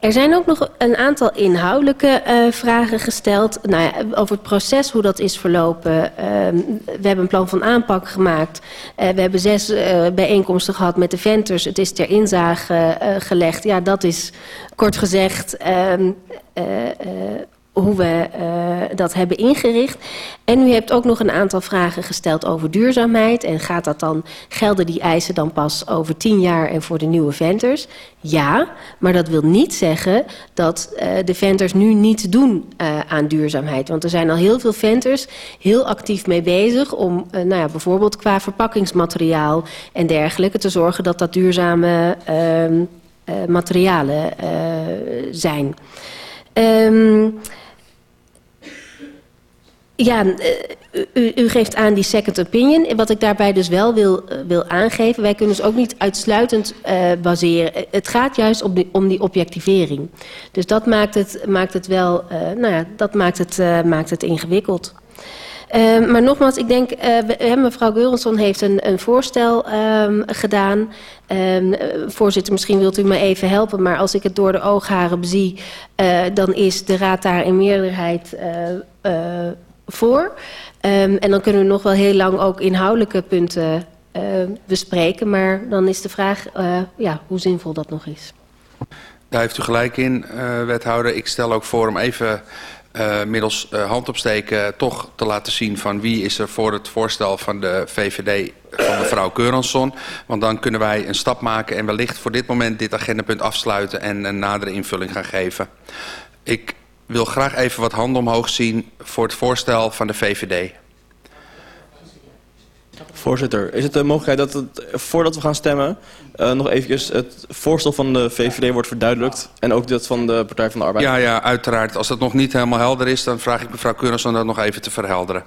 Er zijn ook nog een aantal inhoudelijke eh, vragen gesteld. Nou ja, over het proces, hoe dat is verlopen. Ehm, we hebben een plan van aanpak gemaakt. Eh, we hebben zes eh, bijeenkomsten gehad met de venters. Het is ter inzage gelegd. Ja, dat is kort gezegd ehm, eh, eh, hoe we eh, dat hebben ingericht. En u hebt ook nog een aantal vragen gesteld over duurzaamheid. En gaat dat dan, gelden die eisen dan pas over tien jaar en voor de nieuwe venters? Ja, maar dat wil niet zeggen dat eh, de venters nu niets doen eh, aan duurzaamheid. Want er zijn al heel veel venters heel actief mee bezig om nou ja, bijvoorbeeld qua verpakkingsmateriaal en dergelijke te zorgen dat dat duurzame ehm, eh, materialen zijn. Ehm, ja, eh, u, geeft aan die second opinion. Wat ik daarbij dus wel wil, eh, wil aangeven... wij kunnen dus ook niet uitsluitend eh, baseren. Het gaat juist om die, om die objectivering. Dus dat maakt het, maakt het wel... nou ja, dat maakt het, maakt het ingewikkeld. Maar nogmaals, ik denk, mevrouw Geurenson heeft een, een voorstel ehm, gedaan. Ehm, eh, voorzitter, misschien wilt u me even helpen, maar als ik het door de oogharen eh, dan is de raad daar in meerderheid voor. Ehm, en dan kunnen we nog wel heel lang ook inhoudelijke punten eh, bespreken, maar dan is de vraag eh, ja, hoe zinvol dat nog is. Daar heeft u gelijk in, eh, wethouder. Ik stel ook voor om even eh, middels handopsteken toch te laten zien van wie is er voor het voorstel van de VVD van mevrouw Keuransson. Want dan kunnen wij een stap maken en wellicht voor dit moment dit agendapunt afsluiten en een nadere invulling gaan geven. Ik wil graag even wat handen omhoog zien voor het voorstel van de VVD. Voorzitter, is het de mogelijkheid dat het, voordat we gaan stemmen... eh, nog eventjes het voorstel van de VVD wordt verduidelijkt... en ook dat van de Partij van de Arbeid? Ja, ja, uiteraard. Als dat nog niet helemaal helder is, dan vraag ik mevrouw Keuransson dat nog even te verhelderen.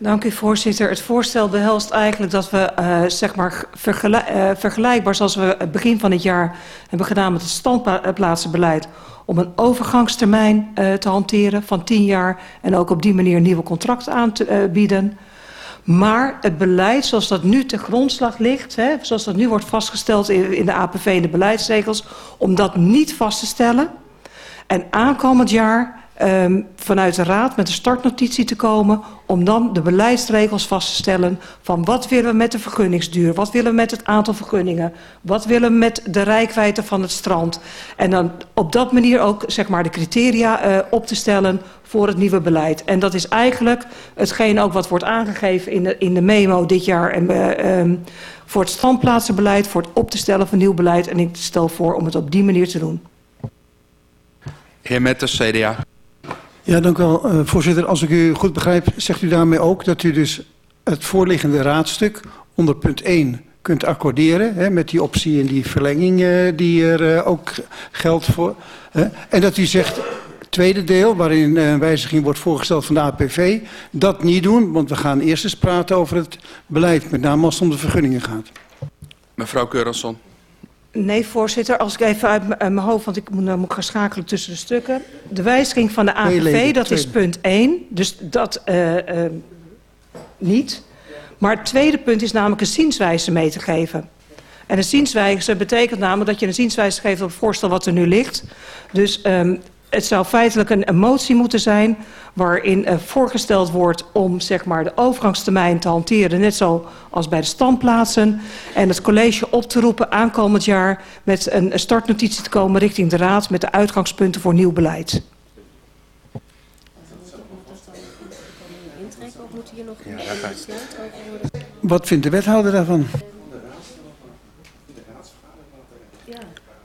Dank u, voorzitter. Het voorstel behelst eigenlijk dat we, eh, zeg maar, eh, vergelijkbaar zoals we het begin van het jaar hebben gedaan met het standplaatsenbeleid, om een overgangstermijn eh, te hanteren van 10 jaar en ook op die manier nieuwe contracten aan te bieden. Maar het beleid zoals dat nu ten grondslag ligt, hè, zoals dat nu wordt vastgesteld in, in de APV en de beleidsregels, om dat niet vast te stellen. En aankomend jaar um, vanuit de Raad met een startnotitie te komen... om dan de beleidsregels vast te stellen van wat willen we met de vergunningsduur... wat willen we met het aantal vergunningen... wat willen we met de rijkwijde van het strand. En dan op dat manier ook zeg maar, de criteria uh, op te stellen voor het nieuwe beleid. En dat is eigenlijk hetgeen ook wat wordt aangegeven in de, in de memo dit jaar... En, uh, um, voor het standplaatsenbeleid, voor het op te stellen van nieuw beleid. En ik stel voor om het op die manier te doen. Heer Metters, CDA. Ja, dank u wel, uh, voorzitter. Als ik u goed begrijp, zegt u daarmee ook dat u dus het voorliggende raadstuk onder punt 1 kunt accorderen... Hè, met die optie en die verlenging uh, die er uh, ook geldt voor. en dat u zegt, tweede deel, waarin een wijziging wordt voorgesteld van de APV... dat niet doen, want we gaan eerst eens praten over het beleid... met name als het om de vergunningen gaat. Mevrouw Keuransson. Nee, voorzitter. Als ik even uit mijn hoofd, want ik moet, dan moet ik gaan schakelen tussen de stukken. De wijziging van de APV, leden, dat is punt 1. Dus dat uh, uh, niet. Maar het tweede punt is namelijk een zienswijze mee te geven. En een zienswijze betekent namelijk dat je een zienswijze geeft op het voorstel wat er nu ligt. Dus um, het zou feitelijk een, motie moeten zijn waarin uh, voorgesteld wordt om zeg maar, de overgangstermijn te hanteren, net zoals bij de standplaatsen. En het college op te roepen aankomend jaar met een, een startnotitie te komen richting de raad met de uitgangspunten voor nieuw beleid. Wat vindt de wethouder daarvan?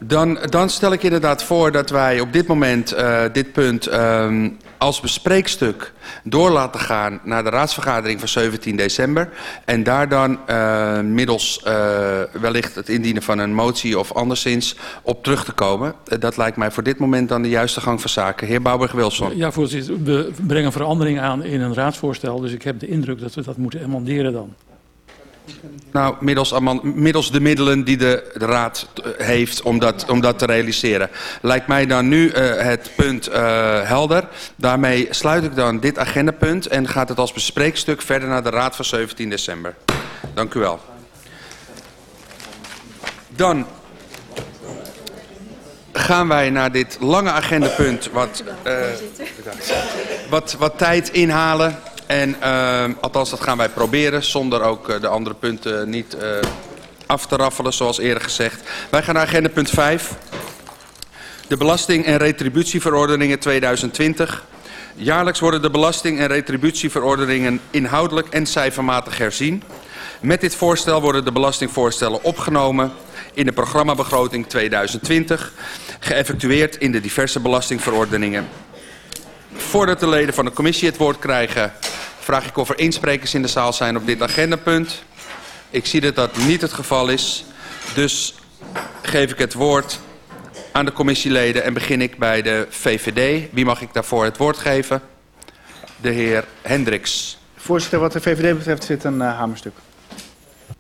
Dan, dan stel ik inderdaad voor dat wij op dit moment uh, dit punt uh, als bespreekstuk door laten gaan naar de raadsvergadering van 17 december. En daar dan uh, middels uh, wellicht het indienen van een motie of anderszins op terug te komen. dat lijkt mij voor dit moment dan de juiste gang van zaken. Heer Bouwberg-Wilson. Ja, voorzitter. We brengen verandering aan in een raadsvoorstel. Dus ik heb de indruk dat we dat moeten amenderen dan. Nou, middels, middels de middelen die de, de Raad heeft om dat, om dat te realiseren. Lijkt mij dan nu uh, het punt uh, helder. Daarmee sluit ik dan dit agendapunt en gaat het als bespreekstuk verder naar de Raad van 17 december. Dank u wel. Dan gaan wij naar dit lange agendapunt wat, uh, wat, wat tijd inhalen. En uh, althans, dat gaan wij proberen, zonder ook uh, de andere punten niet uh, af te raffelen, zoals eerder gezegd. Wij gaan naar agenda punt 5. De belasting- en retributieverordeningen 2020. Jaarlijks worden de belasting- en retributieverordeningen inhoudelijk en cijfermatig herzien. Met dit voorstel worden de belastingvoorstellen opgenomen in de programmabegroting 2020, geëffectueerd in de diverse belastingverordeningen. Voordat de leden van de commissie het woord krijgen, vraag ik of er insprekers in de zaal zijn op dit agendapunt. Ik zie dat dat niet het geval is. Dus geef ik het woord aan de commissieleden en begin ik bij de VVD. Wie mag ik daarvoor het woord geven? De heer Hendricks. Voorzitter, wat de VVD betreft zit een uh, hamerstuk.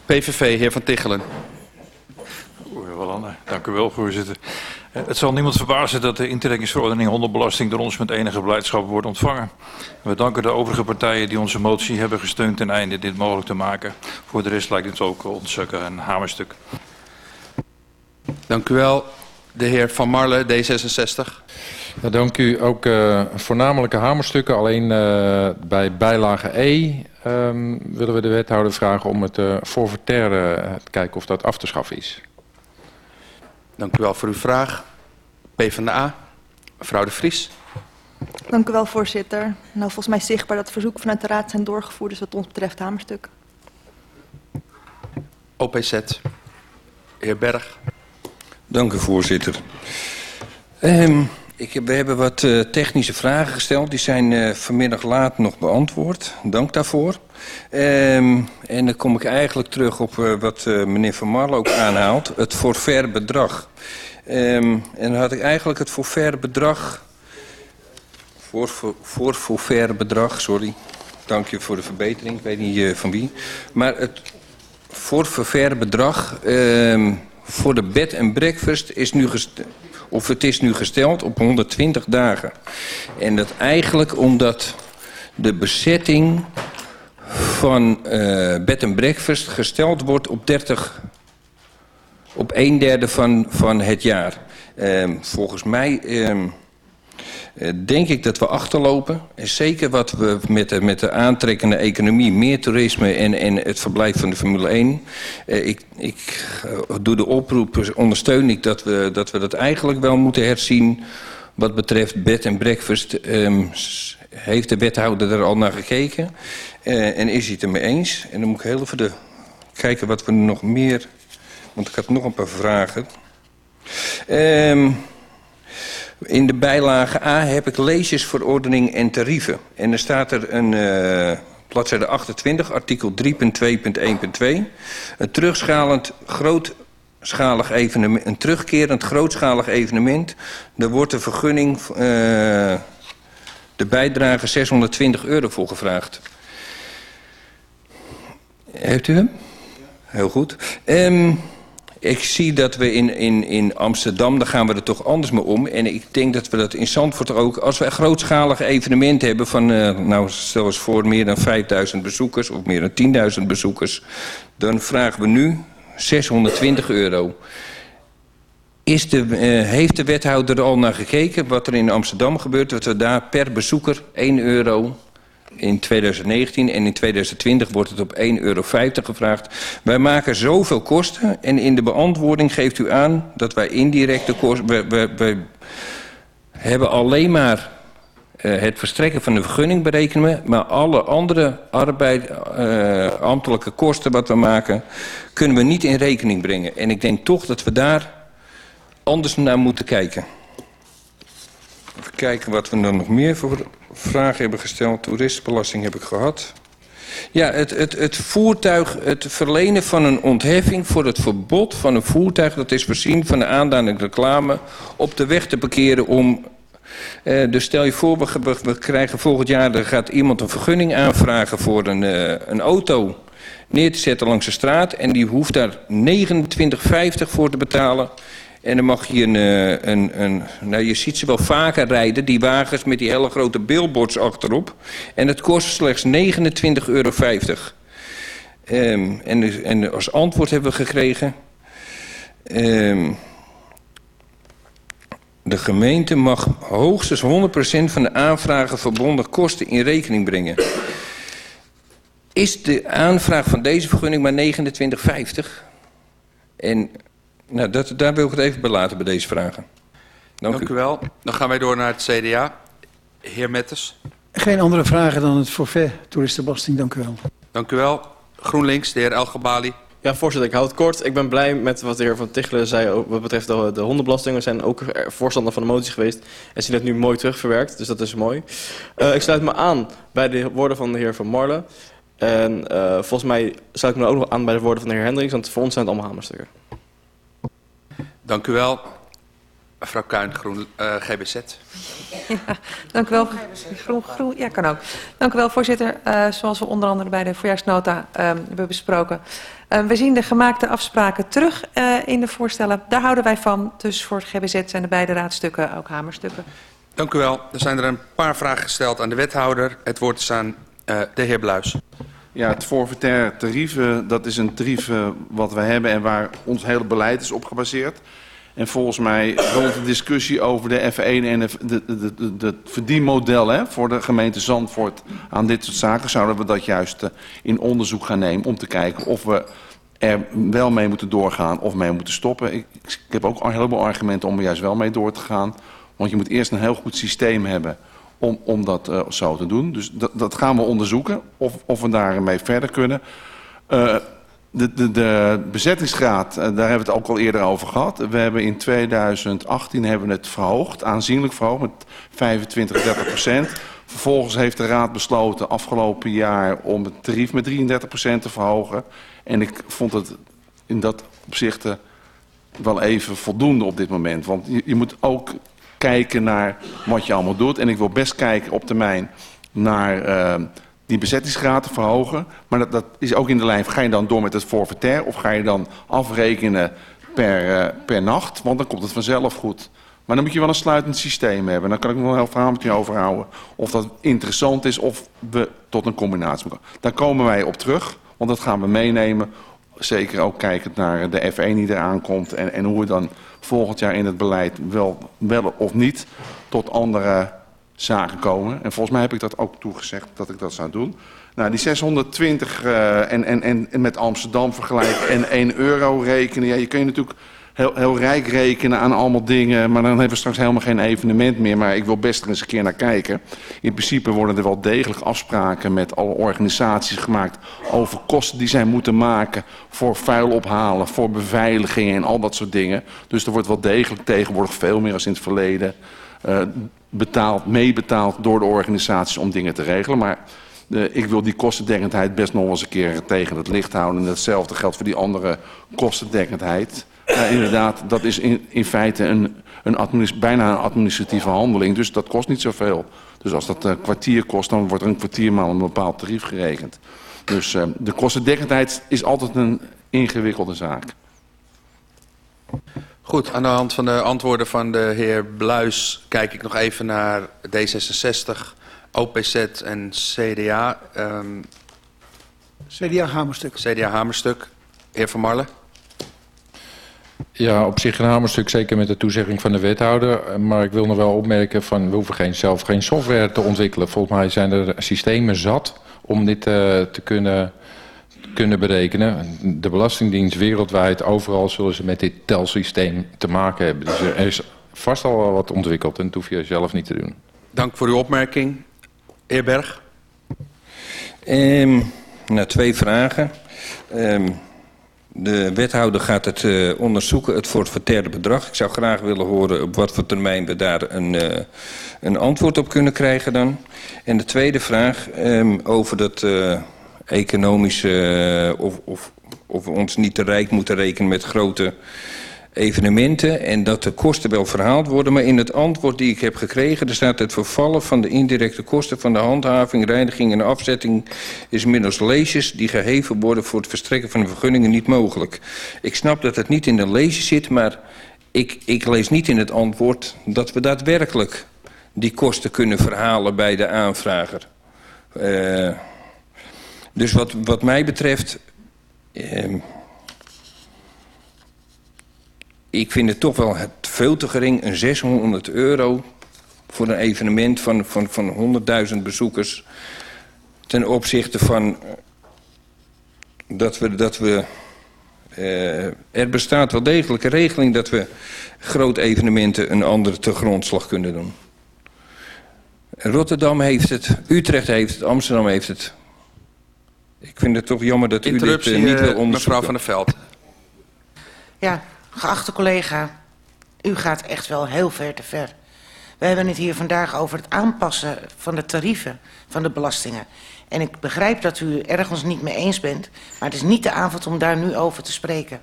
PVV, heer Van Tichelen. Dank u wel, voorzitter. Het zal niemand verbazen dat de intrekkingsverordening hondenbelasting door ons met enige blijdschap wordt ontvangen. We danken de overige partijen die onze motie hebben gesteund ten einde dit mogelijk te maken. Voor de rest lijkt het ook ons een hamerstuk. Dank u wel. De heer Van Marle, D66. Ja, dank u. Ook uh, voornamelijke hamerstukken. Alleen uh, bij bijlage E um, willen we de wethouder vragen om het uh, forfaitaire te kijken of dat af te schaffen is. Dank u wel voor uw vraag. PvdA, mevrouw de Vries. Dank u wel, voorzitter. Nou, volgens mij is zichtbaar dat verzoeken vanuit de Raad zijn doorgevoerd, dus wat ons betreft hamerstuk. OPZ, heer Berg. Dank u, voorzitter. Um, ik, we hebben wat uh, technische vragen gesteld. Die zijn uh, vanmiddag laat nog beantwoord. Dank daarvoor. Um, en dan kom ik eigenlijk terug op uh, wat meneer Van Marlo ook aanhaalt. Het forfair bedrag. Um, en dan had ik eigenlijk het forfair bedrag... Voor, voor, voor forfair bedrag, sorry. Dank je voor de verbetering, ik weet niet van wie. Maar het forfair bedrag voor de bed en breakfast is nu gesteld of het is nu gesteld op 120 dagen. En dat eigenlijk omdat de bezetting van uh, bed en breakfast gesteld wordt op 30 op een derde van, van het jaar. Uh, volgens mij uh, denk ik dat we achterlopen. En zeker wat we met de, met de aantrekkende economie, meer toerisme en, en het verblijf van de Formule 1. Uh, ik ik uh, doe de oproep, ondersteun ik dat we, dat we dat eigenlijk wel moeten herzien. Wat betreft bed en breakfast um, heeft de wethouder er al naar gekeken. En is hij het ermee eens. En dan moet ik heel even kijken wat we nog meer... Want ik had nog een paar vragen. Um, in de bijlage A heb ik leesjesverordening en tarieven. En er staat er een uh, bladzijde 28, artikel 3.2.1.2. Een terugschalend grootschalig evenement, een terugkerend grootschalig evenement. Daar wordt de vergunning, uh, de bijdrage 620 euro voor gevraagd. Heeft u hem? Heel goed. Um, ik zie dat we in, in, in Amsterdam, daar gaan we er toch anders mee om. En ik denk dat we dat in Zandvoort ook, als we een grootschalig evenement hebben van, uh, nou stel voor meer dan 5000 bezoekers of meer dan 10.000 bezoekers. Dan vragen we nu 620 euro. Is de, eh, heeft de wethouder er al naar gekeken wat er in Amsterdam gebeurt? Dat we daar per bezoeker 1 euro in 2019 en in 2020 wordt het op 1,50 euro gevraagd. Wij maken zoveel kosten en in de beantwoording geeft u aan dat wij indirecte kosten... We, we, we hebben alleen maar uh, het verstrekken van de vergunning berekenen... maar alle andere arbeid, uh, ambtelijke kosten wat we maken... kunnen we niet in rekening brengen. En ik denk toch dat we daar anders naar moeten kijken. Even kijken wat we dan nog meer voor vragen hebben gesteld. Toeristenbelasting heb ik gehad. Ja, het, het, het voertuig, het verlenen van een ontheffing voor het verbod van een voertuig... dat is voorzien van de aanduiding reclame op de weg te parkeren om... Uh, dus stel je voor, we, we, krijgen volgend jaar... er gaat iemand een vergunning aanvragen voor een, uh, een auto neer te zetten langs de straat... en die hoeft daar 29,50 voor te betalen... En dan mag je een, eh, een, een, nou je ziet ze wel vaker rijden, die wagens met die hele grote billboards achterop. En het kost slechts 29,50 euro. Um, en, en als antwoord hebben we gekregen... Um, de gemeente mag hoogstens 100% van de aanvragen verbonden kosten in rekening brengen. Is de aanvraag van deze vergunning maar 29,50? En nou, dat, daar wil ik het even bij laten bij deze vragen. Dank, Dank u. u wel. Dan gaan wij door naar het CDA. Heer Metters. Geen andere vragen dan het forfait toeristenbelasting. Dank u wel. Dank u wel. GroenLinks, de heer El Gabali. Ja, voorzitter, ik houd het kort. Ik ben blij met wat de heer Van Tichelen zei wat betreft de, de hondenbelasting. We zijn ook voorstander van de motie geweest en zien het nu mooi terugverwerkt, dus dat is mooi. Uh, ik sluit me aan bij de woorden van de heer Van Marle. En uh, volgens mij sluit ik me ook nog aan bij de woorden van de heer Hendricks, want voor ons zijn het allemaal hamerstukken. Dank u wel. Mevrouw Kuin, Groen, uh, GBZ. Ja, dank u wel. Groen, groen, ja, kan ook. Dank u wel, voorzitter. Uh, zoals we onder andere bij de voorjaarsnota uh, hebben besproken. Uh, we zien de gemaakte afspraken terug uh, in de voorstellen. Daar houden wij van. Dus voor het GBZ zijn de beide raadstukken ook hamerstukken. Dank u wel. Er zijn er een paar vragen gesteld aan de wethouder. Het woord is aan de heer Bluis. Ja, het forfaitaire tarief, dat is een tarief wat we hebben en waar ons hele beleid is op gebaseerd. En volgens mij rond de discussie over de F1 en het verdienmodel hè, voor de gemeente Zandvoort aan dit soort zaken... zouden we dat juist uh, in onderzoek gaan nemen om te kijken of we er wel mee moeten doorgaan of mee moeten stoppen. Ik, ik heb ook een heleboel argumenten om er juist wel mee door te gaan. Want je moet eerst een heel goed systeem hebben om, dat uh, zo te doen. Dus dat, dat gaan we onderzoeken of, of we daarmee verder kunnen. Uh, de, de, de bezettingsgraad, daar hebben we het ook al eerder over gehad. We hebben in 2018 hebben we het verhoogd, aanzienlijk verhoogd met 25, 30 procent. Vervolgens heeft de raad besloten afgelopen jaar om het tarief met 33 procent te verhogen. En ik vond het in dat opzicht wel even voldoende op dit moment. Want je, je moet ook kijken naar wat je allemaal doet. En ik wil best kijken op termijn naar... Uh, die bezettingsgraad te verhogen. Maar dat, dat is ook in de lijn, ga je dan door met het forfaitair... of ga je dan afrekenen per, uh, per nacht? Want dan komt het vanzelf goed. Maar dan moet je wel een sluitend systeem hebben. Dan kan ik nog een heel verhaal met je overhouden. Of dat interessant is of we tot een combinatie moeten. Daar komen wij op terug, want dat gaan we meenemen. Zeker ook kijkend naar de F1 die eraan komt... en, en hoe we dan volgend jaar in het beleid wel, wel of niet tot andere zaken komen. En volgens mij heb ik dat ook toegezegd dat ik dat zou doen. Nou, die 620 uh, en, en, en met Amsterdam vergelijken en 1 euro rekenen. Ja, je kun je natuurlijk heel, rijk rekenen aan allemaal dingen, maar dan hebben we straks helemaal geen evenement meer. Maar ik wil best er eens een keer naar kijken. In principe worden er wel degelijk afspraken met alle organisaties gemaakt over kosten die zij moeten maken voor vuil ophalen, voor beveiliging en al dat soort dingen. Dus er wordt wel degelijk tegenwoordig veel meer als in het verleden uh, betaald, meebetaald door de organisaties om dingen te regelen. Maar uh, ik wil die kostendekkendheid best nog eens een keer tegen het licht houden. En hetzelfde geldt voor die andere kostendekkendheid. Uh, inderdaad, dat is in, in feite een, een administ bijna een administratieve handeling. Dus dat kost niet zoveel. Dus als dat een kwartier kost, dan wordt er een kwartiermaal een bepaald tarief gerekend. Dus uh, de kostendekkendheid is altijd een ingewikkelde zaak. Goed, aan de hand van de antwoorden van de heer Bluis kijk ik nog even naar D66, OPZ en CDA. Um, CDA Hamerstuk. CDA Hamerstuk. Heer Van Marle. Ja, op zich een hamerstuk, zeker met de toezegging van de wethouder. Maar ik wil nog wel opmerken van we hoeven geen, zelf geen software te ontwikkelen. Volgens mij zijn er systemen zat om dit eh, te kunnen, kunnen berekenen. De Belastingdienst wereldwijd, overal zullen ze met dit telsysteem te maken hebben. Dus er is vast al wel wat ontwikkeld en dat hoef je zelf niet te doen. Dank voor uw opmerking. Heer Berg. Ehm, nou, twee vragen. Ehm, de wethouder gaat het eh, onderzoeken, het forfaitaire bedrag. Ik zou graag willen horen op wat voor termijn we daar een, eh, een antwoord op kunnen krijgen dan. En de tweede vraag ehm, over dat eh, economische... of, of, of we ons niet te rijk moeten rekenen met grote evenementen en dat de kosten wel verhaald worden. Maar in het antwoord die ik heb gekregen, er staat het vervallen van de indirecte kosten van de handhaving, reiniging en afzetting is middels leesjes die geheven worden voor het verstrekken van de vergunningen niet mogelijk. Ik snap dat het niet in de leesje zit, maar ik, ik lees niet in het antwoord dat we daadwerkelijk die kosten kunnen verhalen bij de aanvrager. Uh, dus wat, wat mij betreft... Uh, ik vind het toch wel het veel te gering, een 600 euro voor een evenement van, van, van 100.000 bezoekers. Ten opzichte van dat we... Dat we uh, er bestaat wel degelijk een regeling dat we groot evenementen een andere te grondslag kunnen doen. Rotterdam heeft het, Utrecht heeft het, Amsterdam heeft het. Ik vind het toch jammer dat u dit uh, niet wil onderzoeken. mevrouw Van der Veld. Ja, Geachte collega, u gaat echt wel heel ver te ver. We hebben het hier vandaag over het aanpassen van de tarieven van de belastingen. En ik begrijp dat u ergens niet mee eens bent, maar het is niet de avond om daar nu over te spreken.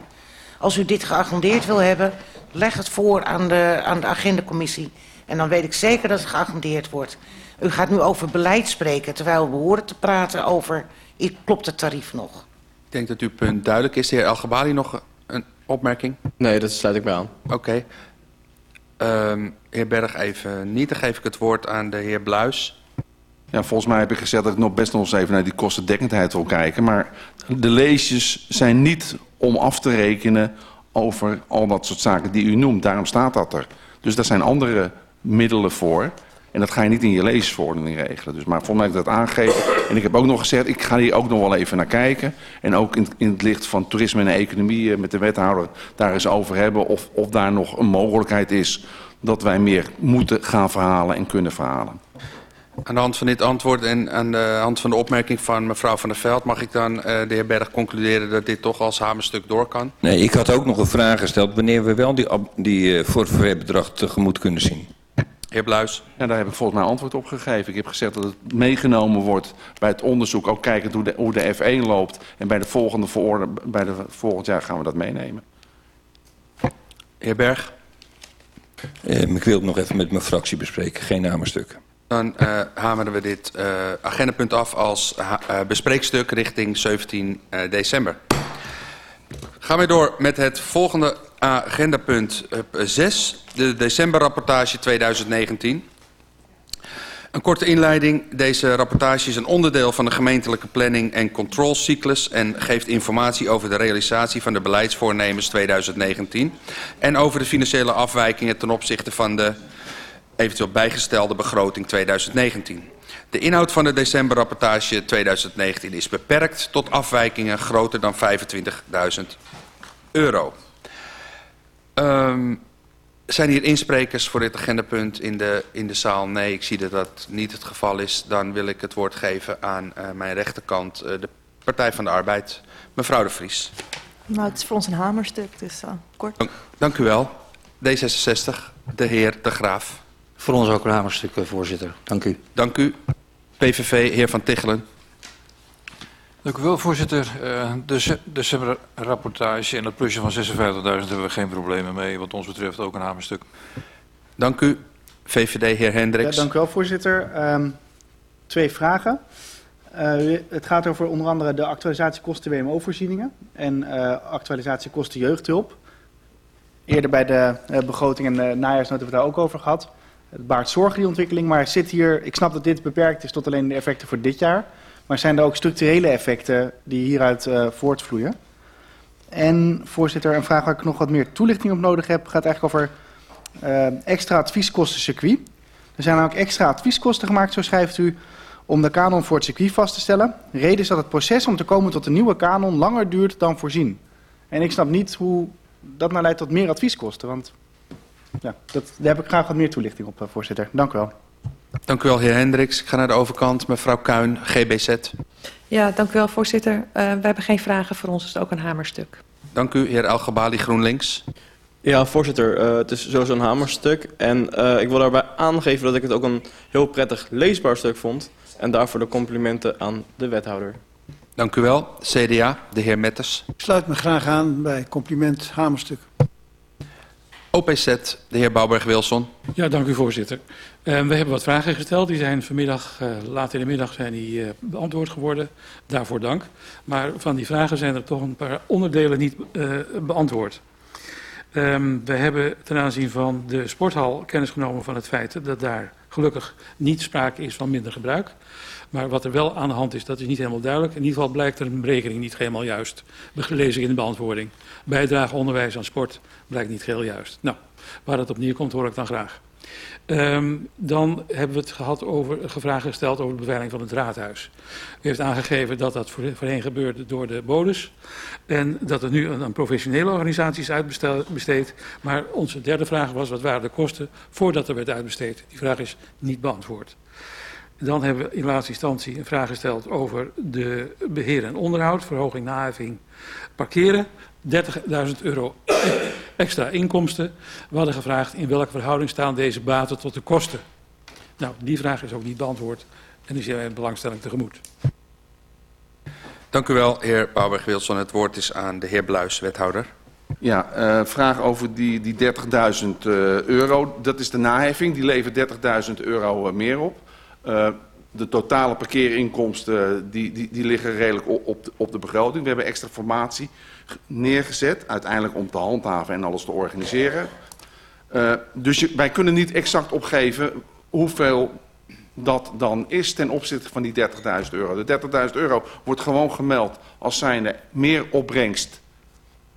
Als u dit geagendeerd wil hebben, leg het voor aan de, aan de agendacommissie. En dan weet ik zeker dat het geagendeerd wordt. U gaat nu over beleid spreken, terwijl we behoren te praten over... klopt het tarief nog? Ik denk dat uw punt duidelijk is. De heer Elgebali nog opmerking? Nee, dat sluit ik bij aan. Oké. Okay. Um, heer Berg even niet. Dan geef ik het woord aan de heer Bluis. Ja, volgens mij heb ik gezegd dat ik nog best nog eens even naar die kostendekkendheid wil kijken. Maar de leesjes zijn niet om af te rekenen over al dat soort zaken die u noemt. Daarom staat dat er. Dus daar zijn andere middelen voor. En dat ga je niet in je leesverordening regelen. Dus, maar volgens mij heb ik dat aangegeven. En ik heb ook nog gezegd, ik ga hier ook nog wel even naar kijken. En ook in, in het licht van toerisme en economie met de wethouder daar eens over hebben. Of, of daar nog een mogelijkheid is dat wij meer moeten gaan verhalen en kunnen verhalen. Aan de hand van dit antwoord en aan de hand van de opmerking van mevrouw Van der Veld... mag ik dan uh, de heer Berg concluderen dat dit toch als hamerstuk door kan? Nee, ik had ook nog een vraag gesteld wanneer we wel die, die uh, forfaitbedrag tegemoet kunnen zien. Heer Bluis. Ja, daar heb ik volgens mij antwoord op gegeven. Ik heb gezegd dat het meegenomen wordt bij het onderzoek. Ook kijkend hoe de, hoe de F1 loopt. En bij de volgende verorde, bij de volgend jaar gaan we dat meenemen. Heer Berg. Uh, ik wil het nog even met mijn fractie bespreken. Geen hamerstuk. Dan uh, hameren we dit uh, agendapunt af als uh, bespreekstuk richting 17 december. Gaan we door met het volgende agendapunt 6, de decemberrapportage 2019. Een korte inleiding. Deze rapportage is een onderdeel van de gemeentelijke planning en controlcyclus en geeft informatie over de realisatie van de beleidsvoornemens 2019 en over de financiële afwijkingen ten opzichte van de eventueel bijgestelde begroting 2019. De inhoud van de decemberrapportage 2019 is beperkt tot afwijkingen groter dan 25.000 euro. Um, zijn hier insprekers voor dit agendapunt in de, in de zaal? Nee, ik zie dat dat niet het geval is. Dan wil ik het woord geven aan uh, mijn rechterkant, uh, de Partij van de Arbeid. Mevrouw de Vries. Nou, het is voor ons een hamerstuk, dus uh, kort. Dank, dank u wel. D66, de heer De Graaf. Voor ons ook een hamerstuk, voorzitter. Dank u. Dank u. PVV, heer Van Tichelen. Dank u wel, voorzitter. Uh, de decemberrapportage en het plusje van 56.000 hebben we geen problemen mee. Wat ons betreft ook een hamerstuk. Dank u. VVD, heer Hendricks. Ja, dank u wel, voorzitter. Um, twee vragen. Uh, het gaat over onder andere de actualisatiekosten WMO-voorzieningen en uh, actualisatiekosten jeugdhulp. Eerder bij de uh, begroting en de najaarsnota hebben we daar ook over gehad. Het baart zorgen, die ontwikkeling, maar zit hier, ik snap dat dit beperkt is tot alleen de effecten voor dit jaar. Maar zijn er ook structurele effecten die hieruit uh, voortvloeien? En voorzitter, een vraag waar ik nog wat meer toelichting op nodig heb, gaat eigenlijk over uh, extra advieskosten circuit. Er zijn namelijk extra advieskosten gemaakt, zo schrijft u, om de kanon voor het circuit vast te stellen. Reden is dat het proces om te komen tot een nieuwe kanon langer duurt dan voorzien. En ik snap niet hoe dat nou leidt tot meer advieskosten, want ja, dat, daar heb ik graag wat meer toelichting op, voorzitter. Dank u wel. Dank u wel, heer Hendricks. Ik ga naar de overkant. Mevrouw Kuin, GBZ. Ja, dank u wel, voorzitter. Uh, wij hebben geen vragen. Voor ons is het ook een hamerstuk. Dank u, heer Elgebali, GroenLinks. Ja, voorzitter. Uh, het is sowieso een hamerstuk. En uh, ik wil daarbij aangeven dat ik het ook een heel prettig leesbaar stuk vond. En daarvoor de complimenten aan de wethouder. Dank u wel. CDA, de heer Metters. Ik sluit me graag aan bij compliment hamerstuk. OPZ, de heer Bouwberg-Wilson. Ja, dank u voorzitter. Uh, we hebben wat vragen gesteld. Die zijn vanmiddag, uh, laat in de middag zijn die uh, beantwoord geworden. Daarvoor dank. Maar van die vragen zijn er toch een paar onderdelen niet beantwoord. Um, we hebben ten aanzien van de sporthal kennis genomen van het feit dat daar gelukkig niet sprake is van minder gebruik. Maar wat er wel aan de hand is, dat is niet helemaal duidelijk. In ieder geval blijkt er een berekening niet helemaal juist. Lees ik in de beantwoording. Bijdrage onderwijs aan sport blijkt niet heel juist. Nou, waar dat op neerkomt hoor ik dan graag. Um, dan hebben we het gehad over, gevraagd gesteld over de beveiliging van het raadhuis. U heeft aangegeven dat dat voorheen gebeurde door de bodus. En dat er nu een professionele organisatie is uitbesteed. Maar onze derde vraag was, wat waren de kosten voordat er werd uitbesteed? Die vraag is niet beantwoord. Dan hebben we in laatste instantie een vraag gesteld over de beheer en onderhoud, verhoging, naheffing, parkeren. 30.000 euro <coughs> extra inkomsten. We hadden gevraagd in welke verhouding staan deze baten tot de kosten. Nou, die vraag is ook niet beantwoord en die zijn wij in belangstelling tegemoet. Dank u wel, heer Bouwberg-Wilson. Het woord is aan de heer Bluis, wethouder. Ja, uh, vraag over die, die 30.000 uh, euro. Dat is de naheffing, die levert 30.000 euro uh, meer op. Uh, de totale parkeerinkomsten die, die, die liggen redelijk op de, op de begroting. We hebben extra formatie neergezet, uiteindelijk om te handhaven en alles te organiseren. Uh, dus wij kunnen niet exact opgeven hoeveel dat dan is ten opzichte van die 30.000 euro. De 30.000 euro wordt gewoon gemeld als zijnde meer opbrengst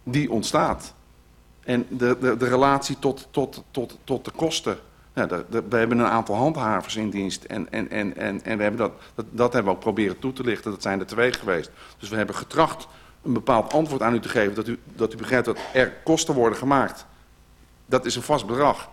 die ontstaat. En de, de, de relatie tot, tot, tot, tot de kosten we hebben een aantal handhavers in dienst en, en, en, en, en we hebben dat, dat, dat hebben we ook proberen toe te lichten. Dat zijn er twee geweest. Dus we hebben getracht een bepaald antwoord aan u te geven dat u, dat u begrijpt dat er kosten worden gemaakt. Dat is een vast bedrag.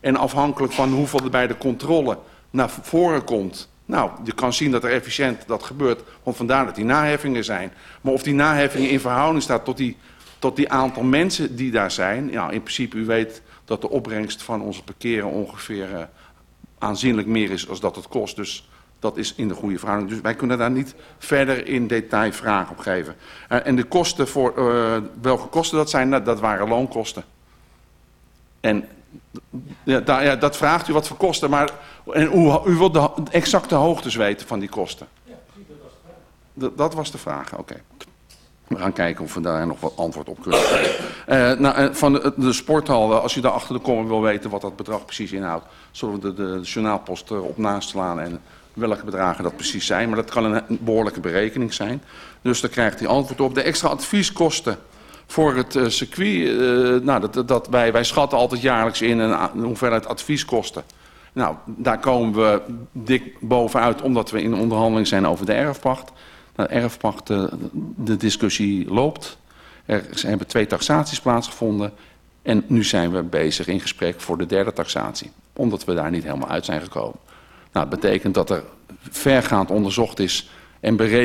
En afhankelijk van hoeveel er bij de controle naar voren komt... Nou, je kan zien dat er efficiënt dat gebeurt, want vandaar dat die naheffingen zijn. Maar of die naheffingen in verhouding staat tot die, tot die aantal mensen die daar zijn... Ja, in principe, u weet dat de opbrengst van onze parkeren ongeveer uh, aanzienlijk meer is als dat het kost. Dus dat is in de goede verhouding. Dus wij kunnen daar niet verder in detail vragen op geven. Uh, en de kosten voor, uh, welke kosten dat zijn, dat, dat waren loonkosten. En ja, daar, ja, dat vraagt u wat voor kosten, maar en u, u wilt de exacte hoogtes weten van die kosten. Ja, dat, dat was de vraag, oké. Okay. We gaan kijken of we daar nog wat antwoord op kunnen geven. Uh, nou, van de, de, sporthal, als u daar achter de wil weten wat dat bedrag precies inhoudt, zullen we de, de, journaalpost op naslaan en welke bedragen dat precies zijn. Maar dat kan een, behoorlijke berekening zijn. Dus daar krijgt hij antwoord op. De extra advieskosten voor het uh, circuit, nou, dat, dat, wij, wij schatten altijd jaarlijks in een, een hoeveelheid advieskosten. Nou, daar komen we dik bovenuit omdat we in onderhandeling zijn over de erfpacht. De erfpacht, de, de discussie loopt. Er hebben twee taxaties plaatsgevonden. En nu zijn we bezig in gesprek voor de derde taxatie. Omdat we daar niet helemaal uit zijn gekomen. Nou, dat betekent dat er vergaand onderzocht is en berekend